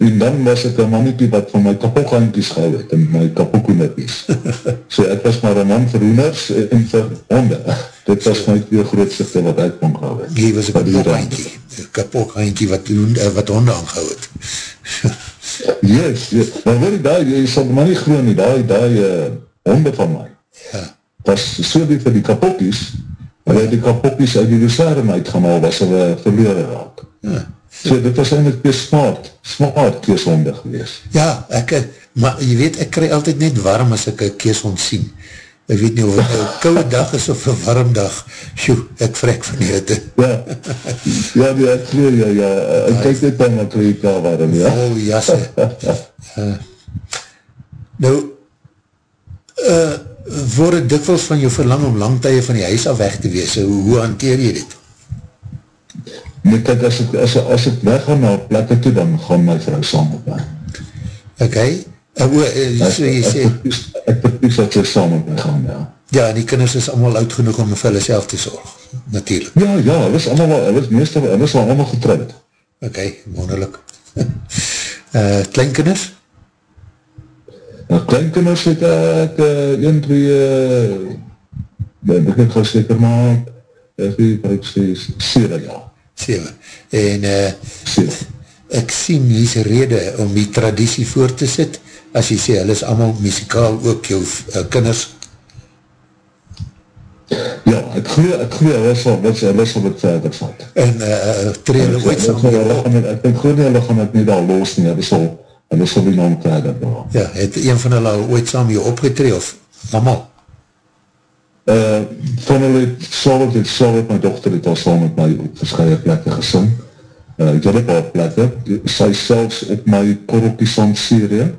En dan was ek een mannetjie wat van my kapokhandjies gehou het en my kapokoenetjies. so ek was maar een man vir hoenders en vir honde. Dit was my twee grootste wat ek kon gehou het. Jy was een kapokhandjie. Kapokhandjie wat, wat honde aangehou het. Yes, yes. Maar hoor jy daar, jy sal maar nie groen nie, daar, daar uh, honde van my. Ja. Was so lief vir die kapokkies, maar hy die kapokkies uit die reserve uitgemaal, was hulle verlede raak. Ja. So dit was eindelijk weer smart, smart keeshonde gewees. Ja, ek, maar jy weet, ek kry altyd net warm as ek een keeshond sien. Ek weet nie of het een koude dag is of een warm dag. Sjoe, ek vrek van die hitte. Ja, ja, ek glo, ja, ja, ek kyk net dan, dan kry jy klaar warm, ja. Vol jasse. Uh, nou, uh, word het dikwels van jou verlang om lang tye van die huis af weg te wees. So, hoe hanteer jy dit? Nee, kijk, as ek, as, as ek weggaan na plekke toe, dan gaan my vrou saam met my. Ok, uh, o, uh, so jy sê, Ek verkies dat sy saam met my gaan, ja. ja, die kinders is allemaal oud genoeg om vir hulle self te zorg, natuurlijk. Ja, ja, hulle is allemaal, hulle is meestal, hulle is al allemaal getrouwd. Ok, wonderlik. uh, kleinkinders? Nou, kleinkinders het ek uh, een, twee, uh, ek het gaan seker maak, 5, 6, 7 ja. 7. En uh, 7. ek sien hier is rede om die traditie voor te sit, as jy sê, hulle is allemaal muzikaal ook jou uh, kinders. Ja, ek glo, ek glo, hulle sal, hulle sal het verder vat. En uh, tree hulle ooit saam? Ek denk nie, hulle gaan het nie daar los nie, hulle sal, hulle sal die naam verder daar. Ja, het een van hulle al ooit saam jou opgetree, of allemaal? Uh, van hulle het, Solid het, Solid, my dochter het al saam met my op verskye plekke gesing. Uh, ek het op haar plekke, sy selfs op my Korrelkie Sand serie,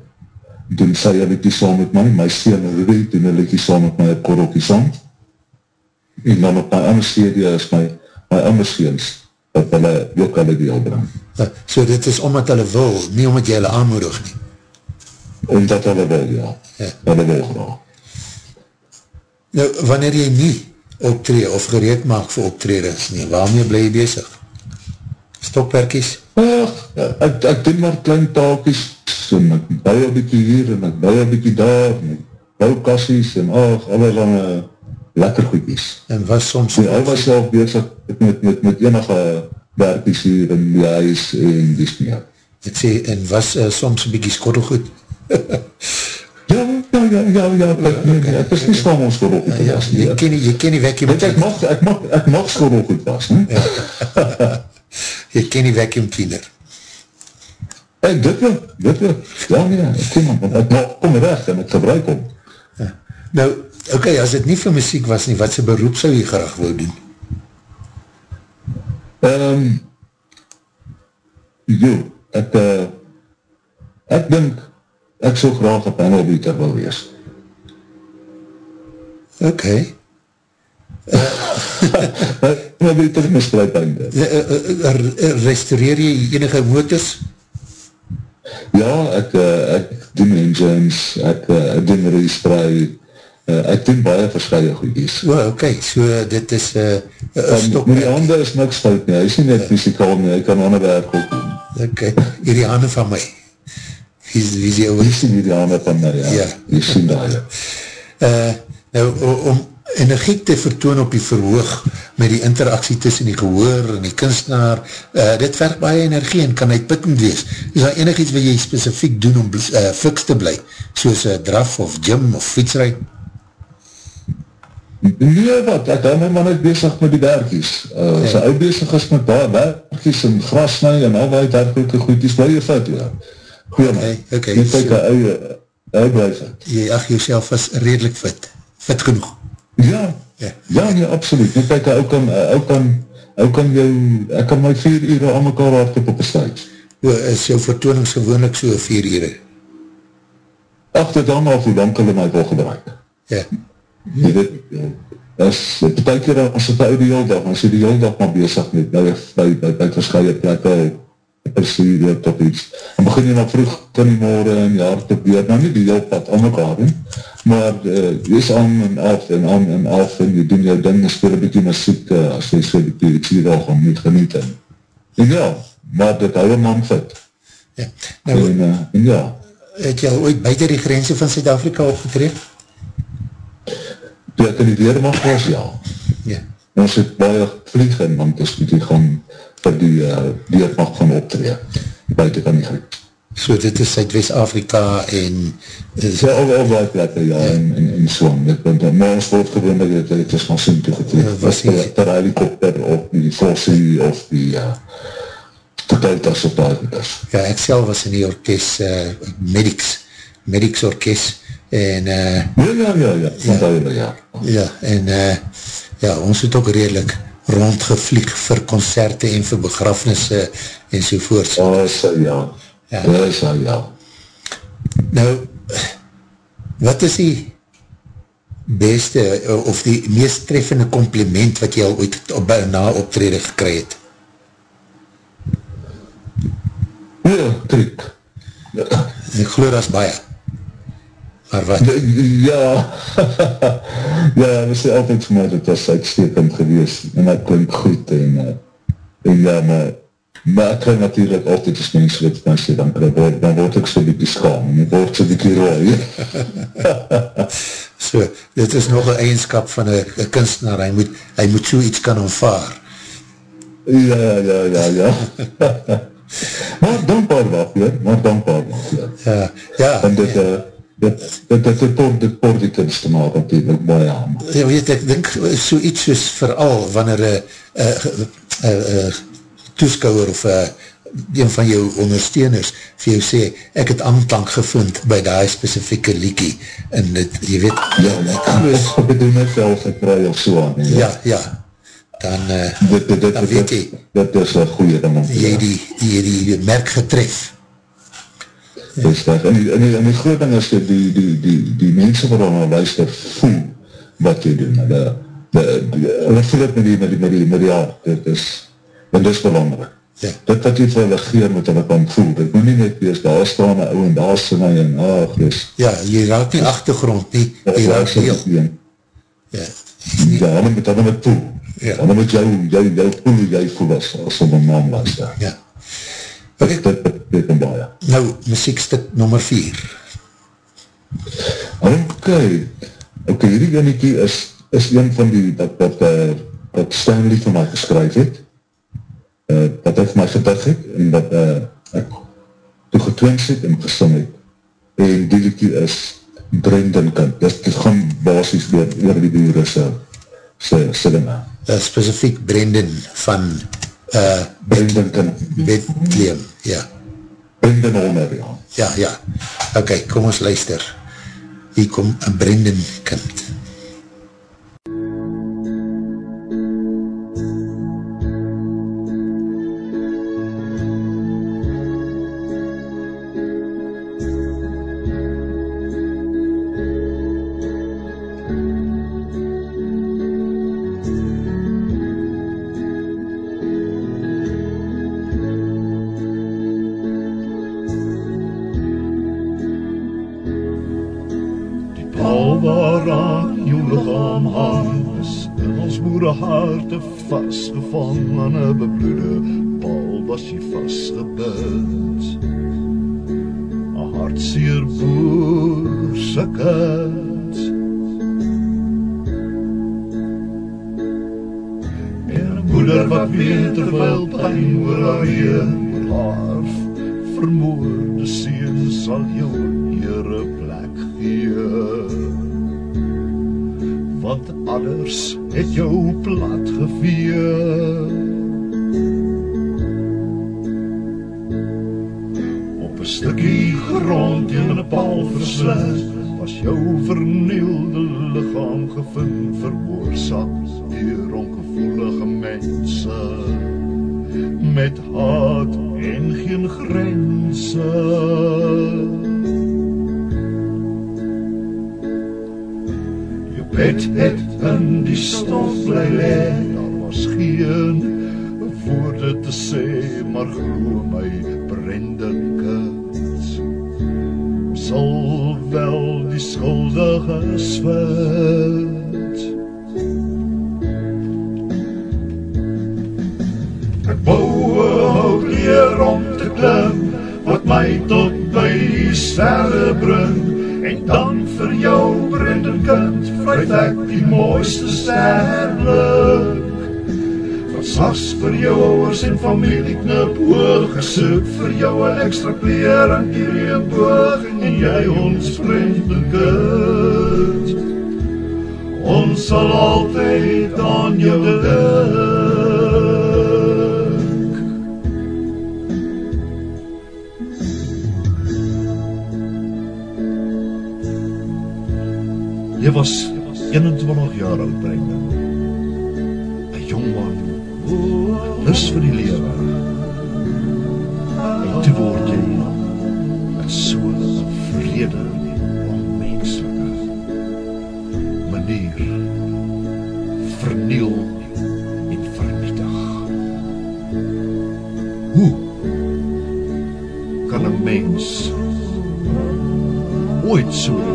doen sy een liedje saam met my, my sien Rudy doen een liedje saam met my op Korrelkie Sand. En dan op my ander serie is my, my ander seens, dat hulle ook hulle deel bring. Ja, so dit is omdat hulle wil, nie omdat jy hulle aanmoedig nie. Omdat hulle wil, ja. Ja. Hulle wil graag. Nou, wanneer jy nie optree of gereed maak vir optredings nie, waarmee bly jy bezig? Stokperkies? Ach, ek, ek doen maar klein taalkies en ek bou een bykie hier en ek bou een bykie daar en ek bou kassies en ach, allerlei lekker goedkies. En was soms... En al was self bezig met, met, met enige werkies hier in die huis en die smeer. Ek sê, en was uh, soms een bykie skottelgoed? Ja, ja, ja, ja, ja, ek, nee, nee, ek is nie staan ons skottelgoed ja, was. jy ken nie, jy ken nie vacuum Weet, ek mag, ek mag, ek mag skottelgoed was, nie? Ja. jy ken nie vacuum cleaner. Ek, dit wel, dit wel. Ja, nee, ek hom, want ek maak kom recht en ek gebruik hom. Ja. Nou, oké, okay, as het nie vir muziek was nie, wat sy beroep sou jy graag wou doen? Um, jo, ek, uh, ek dink, ek so graag een panelbeater wil wees. Ok. Panelbeater misbruik einde. Restaureer jy enige motors? Ja, ek, uh, ek doen engines, ek, uh, ek doen respray, uh, ek doen baie verskye goedies. O, oh, ok, so dit is uh, um, stok. Die hande is niks fout nie, hy is nie net fysikaal nie, hy kan ander werk ook doen. Ok, hier die hande van my. Wie is, wie is die ouwe? Hier die hande van my, ja. Ja. Hier sien daar, ja. Uh, nou, om energiek te vertoon op die verhoog met die interaksie tussen die gehoor en die kunstenaar, uh, dit verg baie energie en kan uitputtend wees. Is daar enig iets wat jy specifiek doen om uh, fiks te bly, soos uh, draf of gym of fietsrij? Nee, wat, ek hou my man uit bezig met die werkies. Uh, as hy ja. bezig is met daar werkies en grasnij en al die dergelijke goedkies, bly jy fit, ja. Goeie man. Okay, okay, jy kyk, so, hy, hy bly fit. Jy ag jouself as redelijk fit. Fit genoeg. Ja, ja, ja absoluut. Jy kyk, hy kan, hy kan, hy kan jou, ek kan my vier uur aan mekaar hardop op die stage. O, is jou vertoonings gewoonlik so vier uur? Ach, dit dan af, dan kan hy my wel gebruik. Ja. Jy weet, as, het betek keer as het oude heel dag, as jy die heel dag maar bezig met, nou, by, by, by verskye plekke, persie, weet op iets, en begin jy nou vroeg kan die morgen en jaar te beer, nou nie die heel pad aan mekaar, he, maar uh, jy is aan en af en aan en af, en jy doen jou ding, en speel een bykie muziek, uh, as jy so die PhD dag om nie geniet, en, en ja, maar dit hou een man fit. Ja, nou, en, uh, en ja. Het jy al ooit buiten die grense van Zuid-Afrika opgetreed? Toe ek in die weermacht was, ja. Ja. Ons het baie vlieg in, want ons moet die gaan vir die uh, weermacht gaan optree, buiten kan die grens. So dit is Zuid-West-Afrika en... Is, ja, al, al baie plekke, ja, en, en, en so. Maar ons wordt gewoon, dat het is van Sint toegetree. Ja, was die... Per helikopter, of die Fossie, of die... Uh, Totaltas of daar. Ja, ek self was in die orkest, uh, Medics, Medics orkest, en... Uh, ja, ja, ja, ja, ja, ja. Ja, en uh, ja, ons het ook redelijk rondgevlieg vir concerte en vir begrafnisse en sovoorts. Oh, so ja. Ja, ja so ja. Nou, wat is die beste of die meest treffende compliment wat jy al ooit op, na optrede gekry het? Ja. Ja. Ek geloof dat is baie. Maar wat? Ja, ja, dat is altijd vir my, dat was uitstekend gewees, en dat klink goed, en, uh, en ja, maar, maar ek kan natuurlijk altijd as mens wat dan sê, dan, dan, word, dan word ek so bykie skaam, en ek word so bykie rooi. So, dit is nog een eigenskap van een kunstenaar, hy moet, hy moet so iets kan omvaar. Ja, ja, ja, ja. maar dankbaar wat, maar dankbaar wat, ja. Ja, ja. En dit, ja. uh, dit, dit, dit, dit, dit, dit poort die kunst te maak, natuurlijk, baie aan. Ja, weet, ek dink so iets soos vooral wanneer een uh, uh, uh, uh, toeskouwer of uh, een van jou ondersteuners vir jou sê, ek het aanklank gevind by die specifieke liekie en het, jy weet. Ja, ek ek bedoel net selfs ek kry of so aan ja, ja, dan, uh, dit, dit, dit, dan weet jy dit, dit is een goeie ding om te jy die, jy die merk getref Dis dat, en die, en die, en die groot ding is die, die, die, die, die mense wat dan luister voel wat jy doen, hulle, hulle voel het met die, met die, met die, met die hart, dit is, en dit is belangrijk. Ja. Dit wat jy vir hulle geer moet hulle kan voel, dit moet nie net wees, daar staan een ou en daar sing hy en ach, dis. Ja, jy raak nie achtergrond nie, jy raak heel. Ja, ja hulle moet hulle moet voel. Ja. Hulle moet jou, jou, jou voel, jy voel as, as om een naam luister. Ja. Okay. Dit beteken baie. Nou, muziekstuk nummer 4. Ok, ok, hierdie enetjie is, is een van die, dat, dat, uh, dat Stanley van my geskryf het, uh, dat hy vir my gedig het, en dat uh, ek toe getwins het en gesing het. En die liedje is Brendan Kind, dit, dit gaan basis door, door die boere sy, sy, sy dinge. Uh, specifiek Brendan van uh, Brendan Kind. Bethlehem, ja. Brendan Holmer, ja. Ja, ja. Ok, kom ons luister. Hier kom Brendan Kind. vastgevang moeder wat weet terwyl pijn oor haar heen, oor haar vermoorde sien sal jou Heere plek gee. Want anders het jou plat gevee. Op een stukkie grond in een paal verslet, was jou vernielde lichaam gevind veroorzaakt door ongevoelige mense. Met haat en geen grense. Je bed het in die stof bly lê daar was geen woorde te sê maar glo my Brendan kind sal wel die skuldige swet my tot by die sterre bring. En dan vir jou Brendan kind vryf ek die mooiste wat sags vir jou ouers en familie knip hoog gesoek vir jou een extra kleer en die reemboog en jy ons Brendan kind ons sal altyd aan jou dink Jy was 21 jaar oud, Brendan. 'n Jong man, lus vir die lewe. En toe word jy 'n so 'n vrede onmenslike manier verniel en vernietig. Hoe kan 'n mens ooit so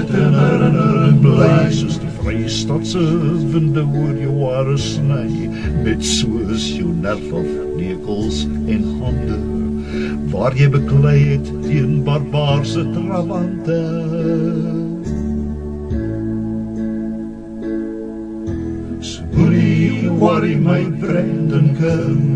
Dit in herinnering bly soos die Vrystaatse winde oor jou hare sny, net soos jou nerf of nekels en hande, waar jy beklei het teen barbaarse trawante. Moenie worry my Brendan kind Moere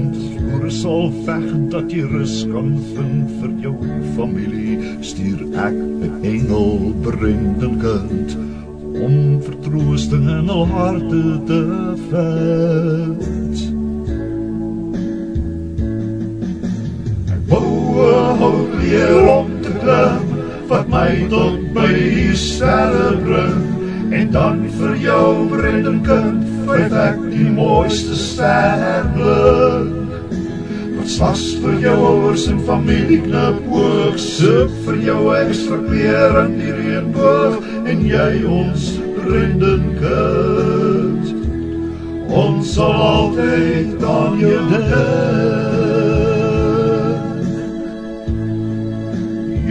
sal veg dat jy rus kan vind vir jou familie. Stuur ek een engel Brendan kind Om vertroosting in al harte te vind. Ek wou een hout leer om te klim Wat my tot by die sterre bring. En dan vir jou Brendan kind Vryf ek die mooiste ster blink Wat slas vir jou ouders en familie knip oog Soek vir jou extra kleer in die reenboog En jy ons Brendan kind Ons sal altyd aan jou dink.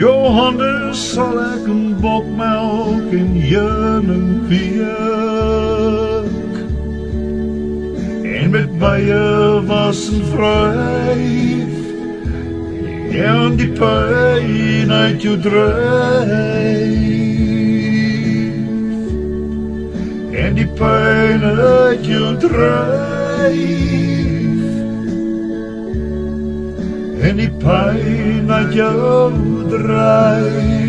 Jou hande sal ek in bokmelk en jeuning week Baie was en vryf En die pijn uit jou drijf En die pijn uit jou drijf en die pijn uit jou drijf.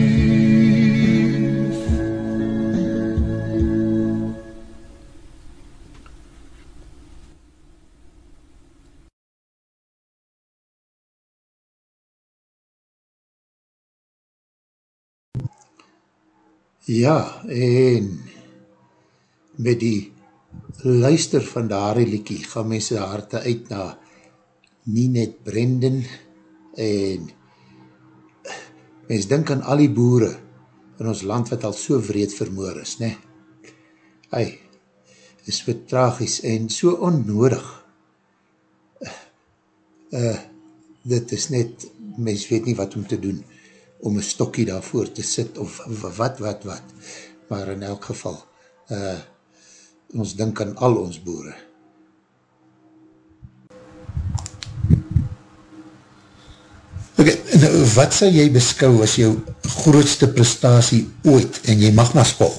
Ja, en met die luister van daardie liekie gaan mense harte uit na nie net Brendan en mens dink aan al die boere in ons land wat al so wreed vermoor is, ne? Hy, is so tragies en so onnodig. Uh, uh, dit is net, mens weet nie wat om te doen, om een stokkie daarvoor te sit, of wat, wat, wat. Maar in elk geval, uh, ons dink aan al ons boere. Okay, nou, wat sal jy beskou as jou grootste prestatie ooit en jy mag maar spog?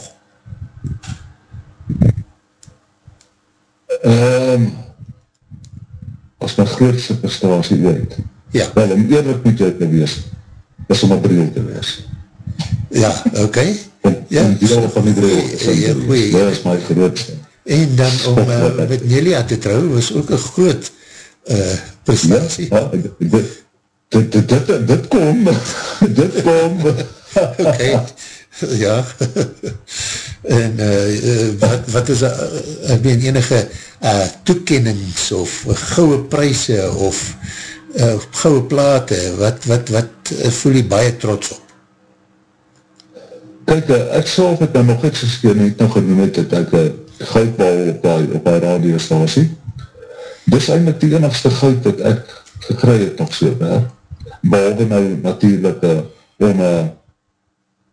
Um, as my grootste prestatie ooit? Ja. Wel, om eerlijk moet jy te wees, is om bril te wees. Ja, ok. Om, ja, om deel van die bril te ja, ja, goeie, Dat is my grootste. En dan om uh, met Nelia te trouw was ook een groot uh, prestatie. Ja, ja dit, dit, dit, dit, dit kom, dit kom. ok, ja. en uh, wat, wat is, uh, ek ben enige uh, toekennings of gouwe prijse of uh, gouwe plate, wat, wat, wat uh, voel jy baie trots op? Kijk, ek self het nou nog iets geskeer, net nog genoem het, dat ek een goudbal op die, op die radiostasie. Dis eindelijk die enigste goud dat ek gekry het nog so, hè. Behalve nou natuurlijk uh, om uh,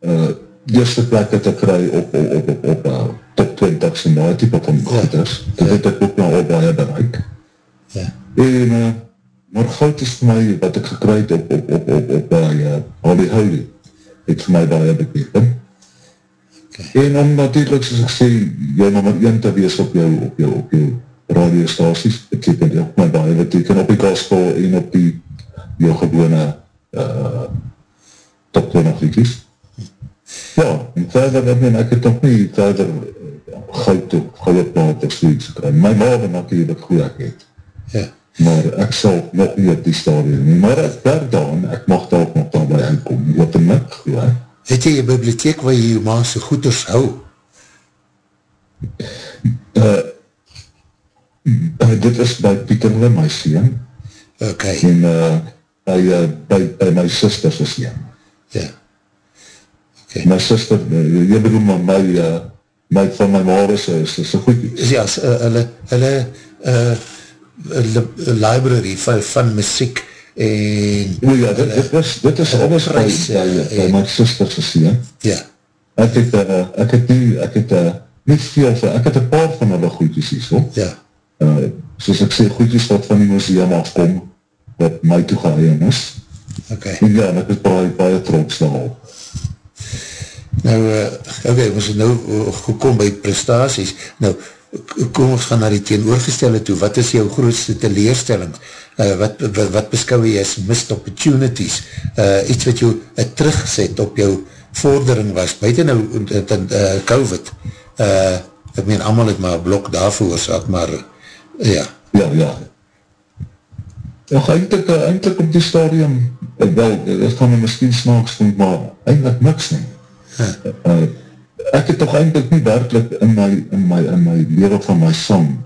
uh, eerste plekke te kry op, op, op, op, op uh, top 20 en die type van goud is. Dat ja. het ek ook nou al baie bereik. Ja. En, uh, maar goud is vir my wat ek gekry het op, op, op, op, op uh, uh, Holly Holy. Het vir my baie beteken. Okay. En om natuurlijk, soos ek sê, jy nummer 1 te wees op jou, op jou, op jou radiostaties, beteken jy op my baie beteken op die gospel en op die jou gewone uh, top 20 liedjes. Ja, en verder, ek meen, ek het nog nie verder goud op, goud op maat of zoiets gekry. My maal natuurlijk goed ek het. Ja. Maar ek sal nog nie op die stadium nie. Maar ek werk dan, ek mag daar ook nog daarby aankom. Wat een mik, ja. Het jy een bibliotheek waar jy jou maas goeders hou? Uh, uh, dit is by Pieterle, my sien. Ok. En uh, by, uh, by, by my sister se sien. Ja. Okay. My sister, uh, jy bedoel maar my, uh, my van my maal is, is, is goed. Ja, hulle, hulle, uh, library van, van muziek en... O ja, dit, dit is, dit is alles prijs, by, by, by my sister gesien. Ja. Ek het, uh, ek het nie, ek het, uh, nie veel, ek het een paar van hulle goedjes hier, so. Ja. Uh, soos ek sê, goedjes wat van die museum afkom, wat my toe geheim is. Ok. En ja, en ek is baie, baie trots daarop. Nou, uh, ok, ons het nou uh, gekom by prestaties. Nou, kom ons gaan na die teenoorgestelde toe. Wat is jou grootste teleerstelling? Uh, wat, wat, wat beskou jy as missed opportunities? Uh, iets wat jou uh, terugzet op jou vordering was, buiten nou uh, uh, COVID. Uh, ek meen, allemaal het maar blok daarvoor oorzaak, maar uh, ja. Ja, ja. Ja, eindelijk, eindelijk op die stadium, uh, wel, dit gaan my miskien snaaks vind, maar eindelijk niks nie. Uh, ek het toch eindelijk nie werkelijk in my, in my, in my wereld van my song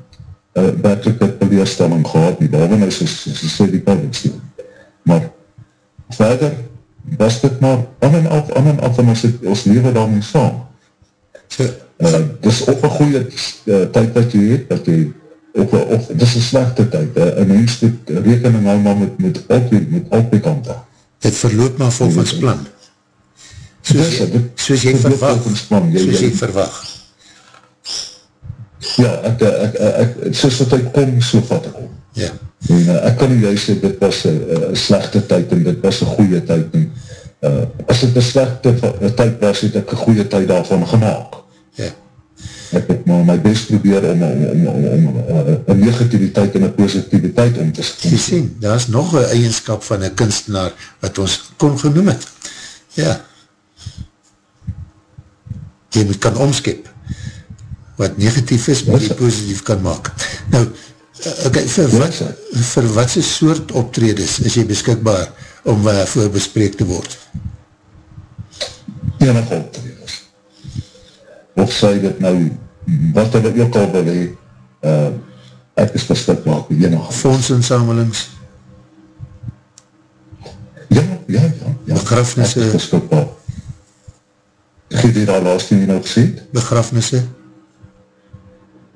uh, werkelijk een teleerstelling gehad nie, daarom is soos, soos sê die public stil. Maar verder was dit maar aan en af, aan en af en ons, het, ons leven daarmee saam. So, Uh, dis op een goeie uh, tyd wat jy het, dat jy een- of, dis een slechte tyd, uh, een mens moet rekening hou maar met, met albei, met albei kante. dit verloop maar volgens plan. Soos jy, soos jy jy- Soos jy- verwag. Ja, ek, ek, ek, ek, soos wat hy kom, so vat ek om. Ja. En uh, ek kan nie juist sê, dit was een slechte tyd en dit was een goeie tyd. En, uh, as dit een slechte tyd was, het ek een goeie tyd daarvan gemaakt. Ja. Ek het maar my best probeer om, om, om, om, om uh, een negativiteit en een positiviteit om te Jy sien, daar is nog een eigenskap van een kunstenaar wat ons kon genoem het. Ja. Jy moet kan omskip. Wat negatief is, moet jy positief kan maak. Nou, eh, okay, vir wat, vir wat se soort optredes is jy beskikbaar om uh, voor bespreek te word? enige optreders. Of sy dit nou, wat hulle ook al wil hee, uh, ek is beskikbaar op enige. Fondsinsamelings, Ja, ja, ja. ja Begrafnisse. Ek is beskikbaar. Geet jy daar laatst nie nou gesê? begrafnisse,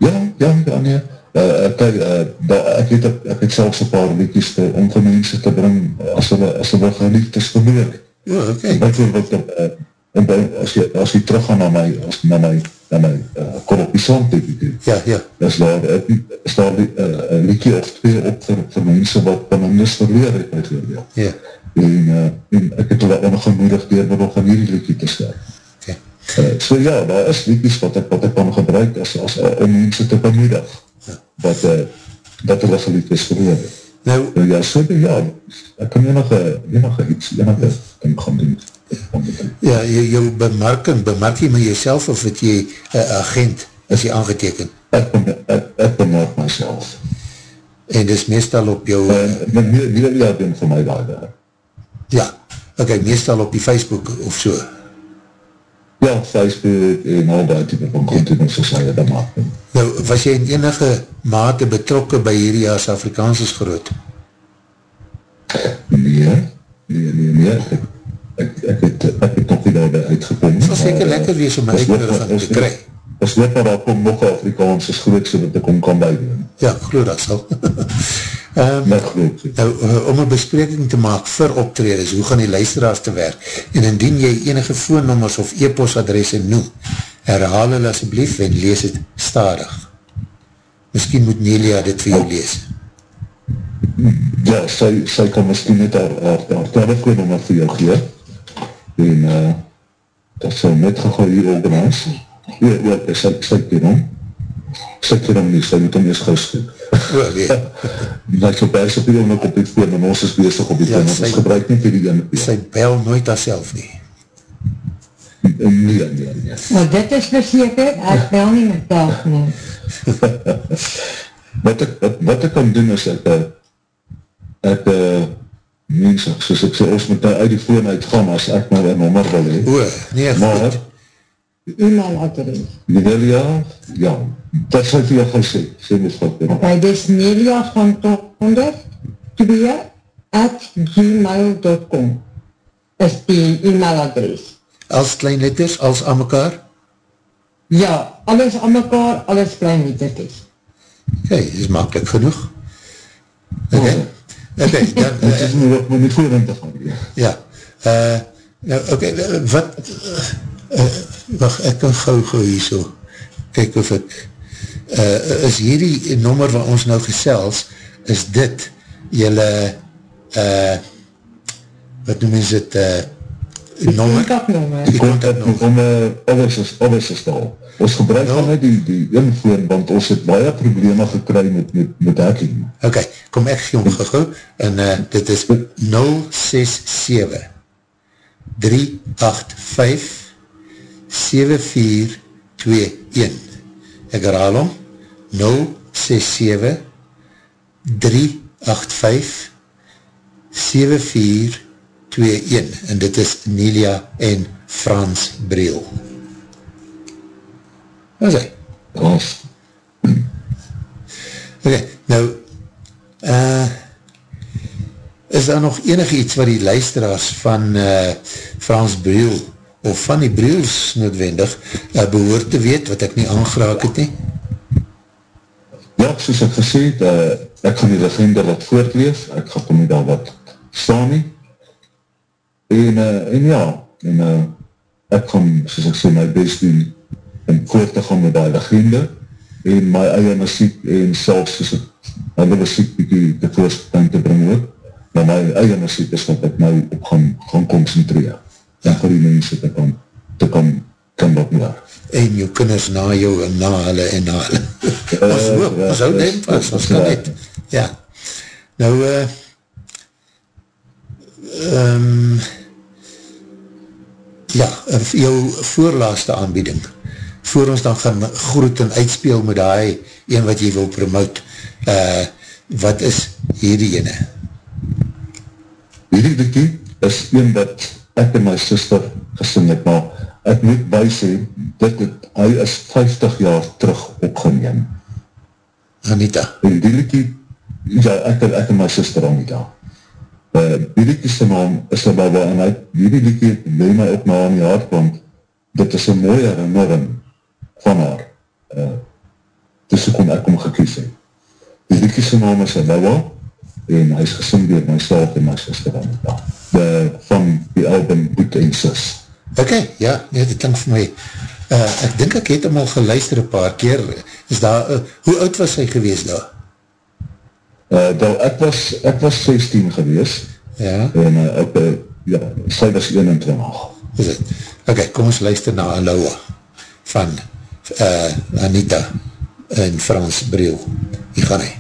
Ja, ja, ja, nee. Uh, ek, uh, da, ek, weet, ek, ek het selfs een paar liedjes te, om vir mense te bring as hulle, as hulle geliefdes verloor. ja, oké. Bijvoorbeeld, uh, en by, as, jy, as jy teruggaan na my, as, na my, na my uh, Koropie Sandtepie toe, Ja, ja, is daar, uh, is daar uh, een liedje of twee op vir, vir mense wat van een mis verleer het, bijvoorbeeld. ja, En, uh, en ek het hulle ongemoedig door middel van hierdie liedje te stel. Uh, so ja, daar is liedjes wat ek, wat ek kan gebruik as, as, uh, om mense te bemoedig, wat, uh, dat hulle geliefdes verleer het. Nou, Nou ja, so ja, ek kan enige, enige iets, enige ding gaan doen. Ja, jou, jou bemarking, bemark jy met jyself of het jy een agent, as jy aangeteken? Ek, ek, ek bemerk myself. En dis meestal op jou, uh, En met media doen vir my daar werk. ja, ok, meestal op die Facebook of so. Ja, Facebook en al die type van content soos hy dat maak. Nou, was jy in enige mate betrokke by hierdie as Afrikaans is groot? Nee, nee, nee, nee, ek, ek, ek, het, ek het nog nie daarby uitgekom. Het sal seker lekker wees om een uitnodiging te kry. As net maar daar kom nog Afrikaans is groot, so dat ek hom kan bijdoen. Ja, ek geloof dat sal. um, Net groot. nou, uh, om een bespreking te maak vir optreders, hoe gaan die luisteraars te werk? En indien jy enige voornommers of e-postadresse noem, herhaal hulle asjeblief en lees het stadig. Misschien moet Nelia dit vir jou lees. Ja, sy, sy kan miskien net haar, haar, haar telefoonnummer vir jou gee. En uh, dat sal net gegaan hier organise. Ja, ja, sy, sy ken hom. Sy ken hom nie, sy moet hom eers gauw skoek. O, nee. So pers op die oomlik op die foon en ons is bezig op die Ja, sy- ons gebruik nie vir die ene Sy bel nooit haarself nie. Nee, nee, nee. Maar dit is verseker, ek bel nie met dag nie. Wat ek, wat, wat ek kan doen is ek, eh, ek, uh, mense, soos ek sê, ons moet nou uit die foon uitgaan as ek nou een nommer wil hee. O, nee, Maar, goed. E-mailadres. Nelia, ja, dat sal ek vir jou gaan sê, sê my wat, ja. By dis Nelia van Tonder 2 at gmail.com is die e-mailadres. Als klein letters, als aan mekaar? Ja, alles aan mekaar, alles klein lettertjes. Oké, okay, is makkelijk genoeg. Oké, okay. okay, dan, Het uh, is nie wat my met voorin te gaan, ja. ja, uh, nou, oké, okay, wat, uh, uh, wacht, ek kan gauw gauw hier so, kyk of ek, uh, is hierdie nommer wat ons nou gesels, is dit jylle, uh, wat noem ons het, uh, nommer? Kontaknummer. Die kontaknummer. om alles is daar. Ons gebruik Ja. ja. net die, die invoer, want ons het baie probleme gekry met, met, met hacking. Ok, kom ek gee hom gegou, en uh, dit is 067 385 7421 Ek herhaal hom 067 385 7421 en dit is Nelia en Frans Breel. Wat is hy? Ons, Ok, nou, uh, is daar nog enig iets wat die luisteraars van uh, Frans Briel, of van die Briels noodwendig, uh, behoort te weet, wat ek nie aangeraak het nie? ja, soos ek gesê het, uh, ek gaan die legende wat voortlees, ek gaan kom nie daar wat staan nie. En, uh, en ja, en uh, ek gaan, soos ek sê, my best doen, en koor te gaan met die legende, en my eie muziek, en selfs soos ek, hulle muziek bykie te voorspijn te bring ook, maar my eie muziek is wat ek nou op gaan, gaan concentreer, vir die mense te kan, te kan, kan wat meer. En jou kinders na jou en na hulle en na hulle. ons hoop, ja, ons hou neem vast, ons kan net. Ja. Nou, uh, um, ja, uh, jou voorlaaste aanbieding, voor ons dan gaan groet en uitspeel met die een wat jy wil promote, uh, wat is hierdie ene? Hierdie liedjie is een wat ek en my sister gesing het, maar ek moet bysê, dit het, hy is 50 jaar terug opgeneem. Anita. En die liedjie, ja, ek, ek en my sister Anita. Uh, die liedjie sy naam is een baba, en hy, hierdie liedjie leid my op my aan die hart, want dit is een mooie herinnering van haar. Uh, dus ek kon ek om gekies het. Die liedjie sy naam is Aloha, en hy is gesing door myself en my sister Anita. De, van die album Boet en Sis. Ok, ja, nee, dit klink vir my, uh, ek dink ek het hem al geluister een paar keer, is daar, uh, hoe oud was hy gewees daar? Uh, nou, ek was, ek was 16 gewees, Ja, en uh, ek, uh, ja, sy was 21. is het? Ok, kom ons luister na Aloha van uh, Anita en Frans Breel. Hier gaan hy.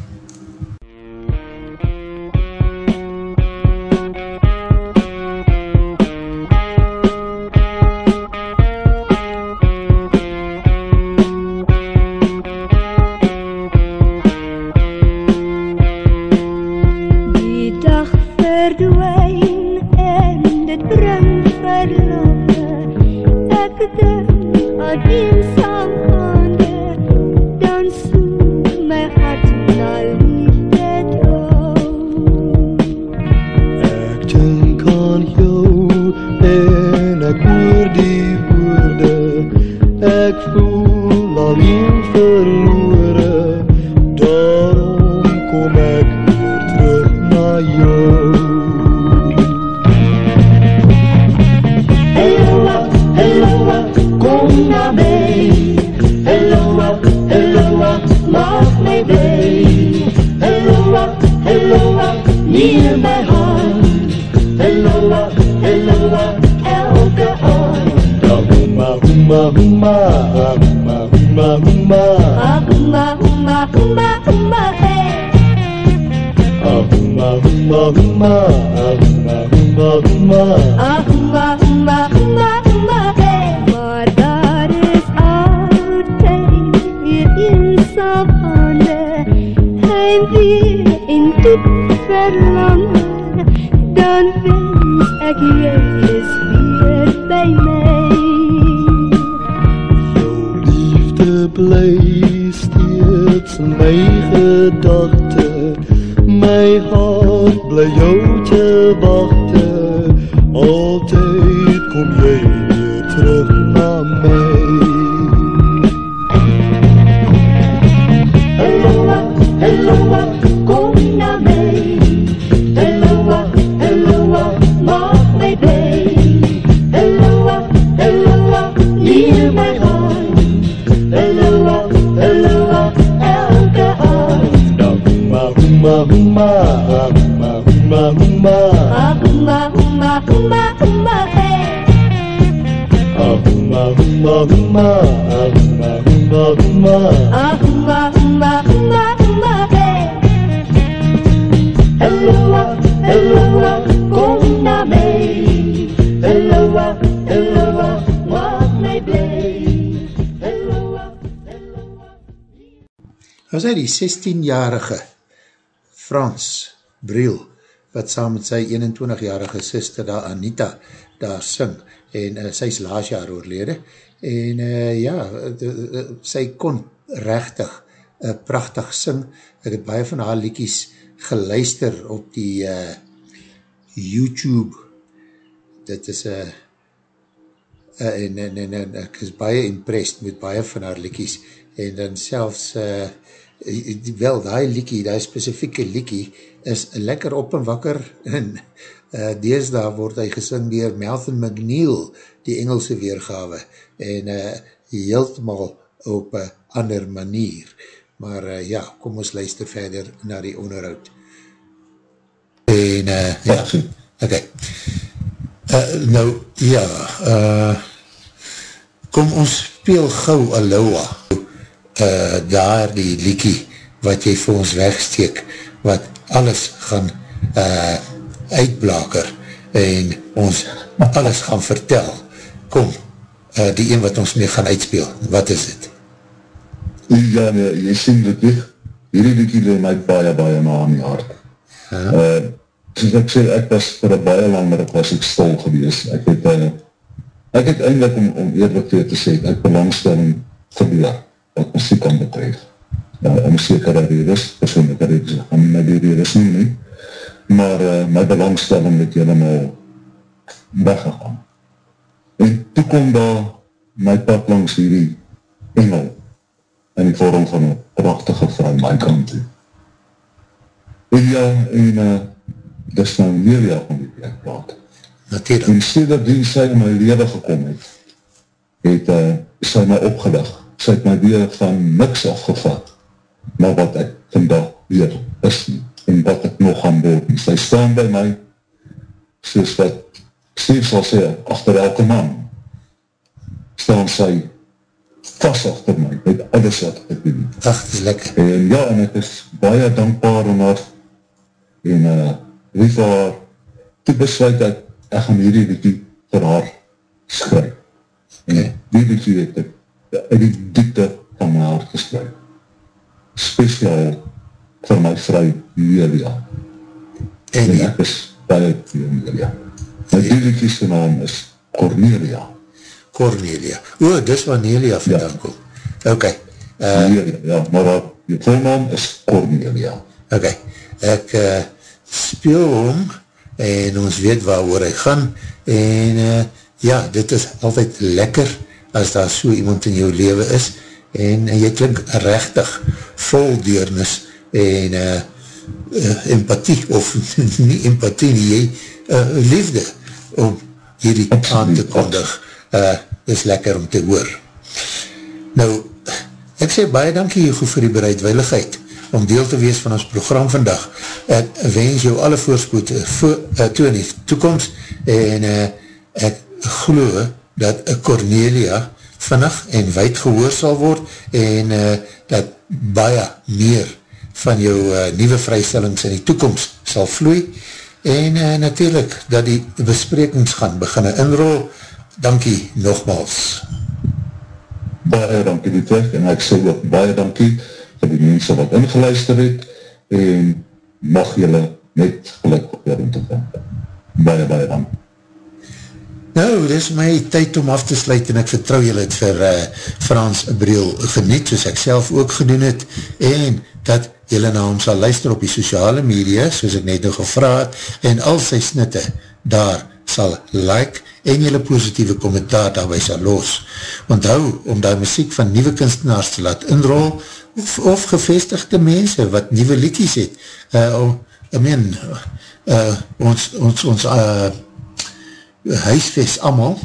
Was hy die 16-jarige Frans Briel, wat saam met sy 21-jarige sister daar Anita daar sing, en uh, sy is laas jaar oorlede, en uh, ja, de, de, sy kon rechtig uh, prachtig sing, ek het baie van haar liekies geluister op die uh, YouTube, dit is een uh, uh, en, en, en, en ek is baie impressed met baie van haar liekies, en dan selfs, uh, wel, die liekie, die specifieke liekie, is lekker op en wakker, en uh, deesdaar word hy gesing dier Melvin McNeil, die Engelse weergawe, en uh, heeltemaal op een ander manier. Maar uh, ja, kom ons luister verder na die onderhoud. En, uh, ja, oké. Okay. Uh, nou, ja, uh, kom ons speel gauw Aloha, uh, daar die liekie wat jy vir ons wegsteek, wat alles gaan uh, uitblaker en ons alles gaan vertel. Kom, uh, die een wat ons mee gaan uitspeel, wat is dit? Ja, nee, jy sien dit nie. Hierdie liekie lewe my baie, baie na aan die hart. Huh? Uh, soos ek sê, ek was vir een baie lang, maar ek was ek stil gewees. Ek het, uh, ek het eindelijk, om, om eerlijk te, sê, ek belangstelling verleer, wat muziek kan betref. Uh, en sekere redes, persoonlijke redes, ek gaan my die redes nie, nie. maar uh, my belangstelling het helemaal weggegaan. En toe kom daar my pad langs hierdie engel in die vorm van een prachtige vrou my kant toe. En ja, en uh, dis nou Nelia van die plek praat. Natuurlijk. En sedert die sy in my leven gekom het, het uh, sy my opgedig. Sy het my weer van niks afgevat, maar wat ek vandag weer is nie, en wat ek nog gaan word. Sy staan by my, soos wat Steve sal sê, achter elke man, staan sy vast achter my, met alles wat ek doen. Ach, dit is lekker. En ja, en ek is baie dankbaar om haar, en uh, lief vir haar, toe besluit ek, ek gaan hierdie liedje vir haar skryf. En die liedje het ek uit die diepte van my hart geskryf. Speciaal vir my vrou Julia. En En die, ek is baie vir Julia. My die liedje sy naam is Cornelia. Cornelia. O, dis waar Nelia vandaan Ja. kom. Ok, uh, Julia, ja, maar haar die volnaam is Cornelia. ok. Ek uh, speel hom en ons weet waar oor hy gaan en uh, ja, dit is altyd lekker as daar so iemand in jou leven is en jy klink rechtig vol deurnis en uh, uh, empathie of nie empathie nie, jy uh, liefde om hierdie aan te kondig uh, is lekker om te hoor. Nou, ek sê baie dankie Hugo vir die bereidwilligheid om deel te wees van ons program vandag. Ek wens jou alle voorspoed voor, uh, toe in die toekomst en uh, ek glo dat Cornelia vinnig en wijd gehoor sal word en uh, dat baie meer van jou uh, nieuwe vrystellings in die toekomst sal vloei en uh, natuurlijk dat die besprekings gaan beginne inrol. Dankie nogmaals. baie dankie die terug en ek sê ook baie dankie vir die mense wat ingeluister het en mag julle net geluk op jou te vind. Baie, baie dankie. Nou, dit is my tyd om af te sluit en ek vertrouw julle het vir uh, Frans Breel geniet, soos ek self ook gedoen het, en dat julle na hom sal luister op die sociale media, soos ek net nog gevra het, en al sy snitte daar sal like en julle positieve kommentaar daarby sal los. Onthou om die muziek van nieuwe kunstenaars te laat inrol, of, of gevestigde mense wat nieuwe liedjes het. Uh, om, I mean, uh, ons, ons, ons uh, huisves allemaal,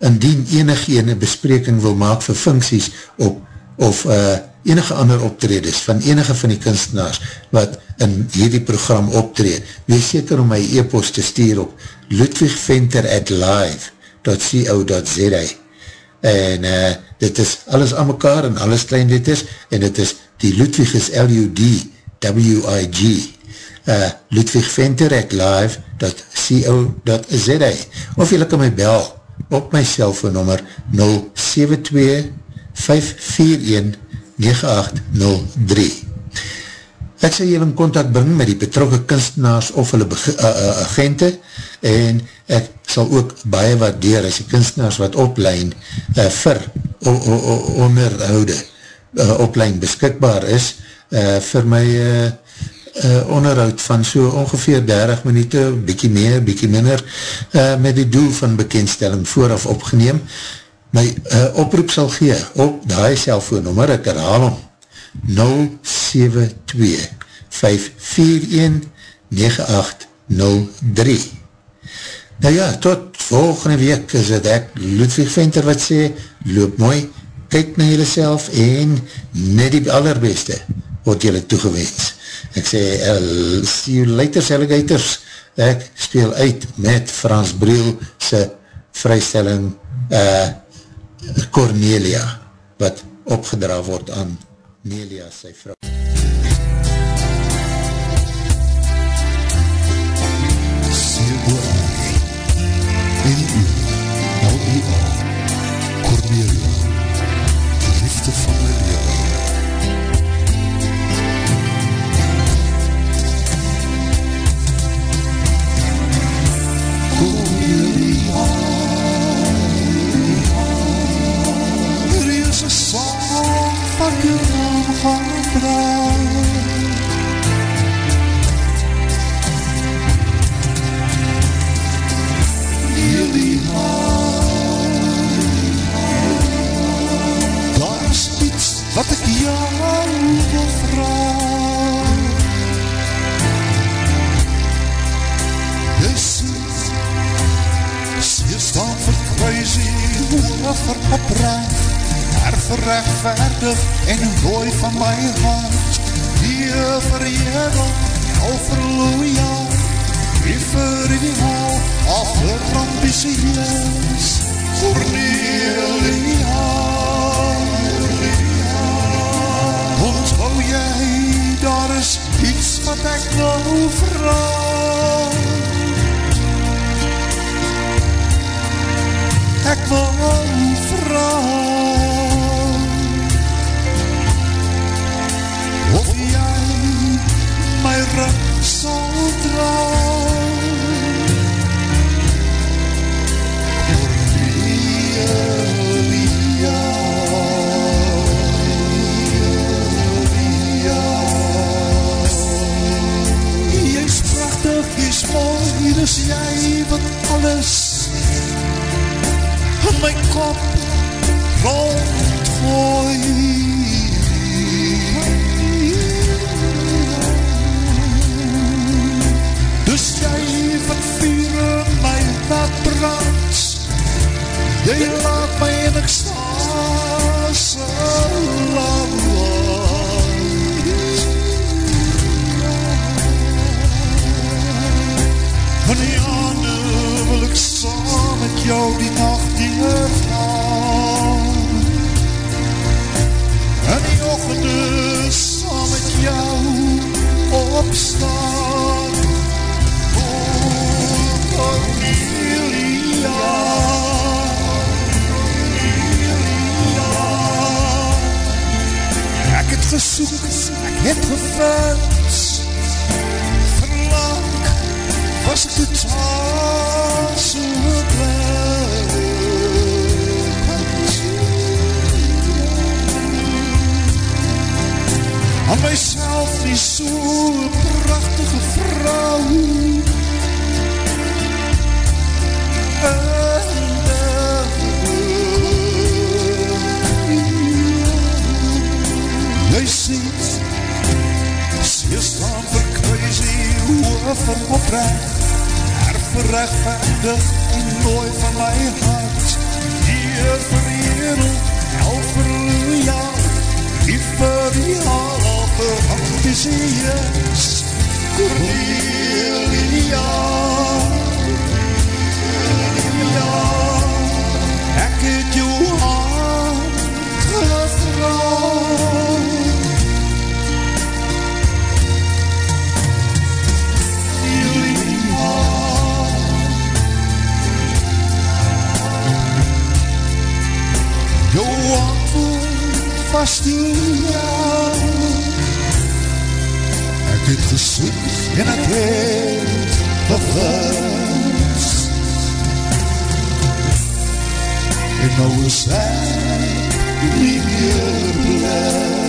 indien enige ene bespreking wil maak vir funksies op, of uh, enige ander optredes van enige van die kunstenaars, wat in hierdie program optree, wees seker om my e-post te stuur op ludwigventer at live.co.za en uh, dit is alles aan mekaar en alles klein letters en dit is die Ludwig is L-U-D-W-I-G uh, Ludwig Venter at live.co.za of jy kan my bel op my cellfoonnummer 072-541-9803 Ek sal jy in contact bring met die betrokke kunstenaars of hulle agente en ek sal ook baie waardeer as die kunstenaars wat oplein uh, vir o, o, o, onderhoude uh, oplein beskikbaar is uh, vir my uh, uh, onderhoud van so ongeveer 30 minuut, bykie meer, bykie minder uh, met die doel van bekendstelling vooraf opgeneem. My uh, oproep sal gee op die cellfoonnummer, ek herhaal om 072 541 9803 Nou ja, tot volgende week is het ek Ludwig Venter wat sê, loop mooi, kyk na jylle self en net die allerbeste word jylle toegewens. Ek sê, uh, see you later, alligators. Ek speel uit met Frans Briel sy vrystelling uh, Cornelia, wat opgedra word aan Nelia, sy vrou. Cornelia, gaan draaien. Daar is iets wat ek jou wil vraag Jy sê, sê staan vir crazy, hoor vir oprecht Herverrechtvaardig en nooi van my hart Die verheerlijk, al verloeien Wie vir die hal, af vir ambitieus Cornelia Onthou jy, daar is iets wat ek nou vraag Ek wil vraag my rug sal draag Jy's prachtig, jy's mooi, dis jy wat alles in my kop rondgooi. Laat brand, jy laat my in ekstase laat In die hande wil ek saam met jou die nacht deurgaan In die ochende saam met jou opstaan Gesoek, ek het gevind Verlang was ek totaal so blind Aan myself die so prachtige vrou Jy sê, sê staan vir crazy, hoe van oprecht, herverrechtvaardig en mooi van my hart. Verheerel, halleluja, die vir die al, al vir ambitieus. Cornelia Ja, ek het jou hand gevra was die ja Ek het gesoek en ek het gewins En nou is ek nie meer blij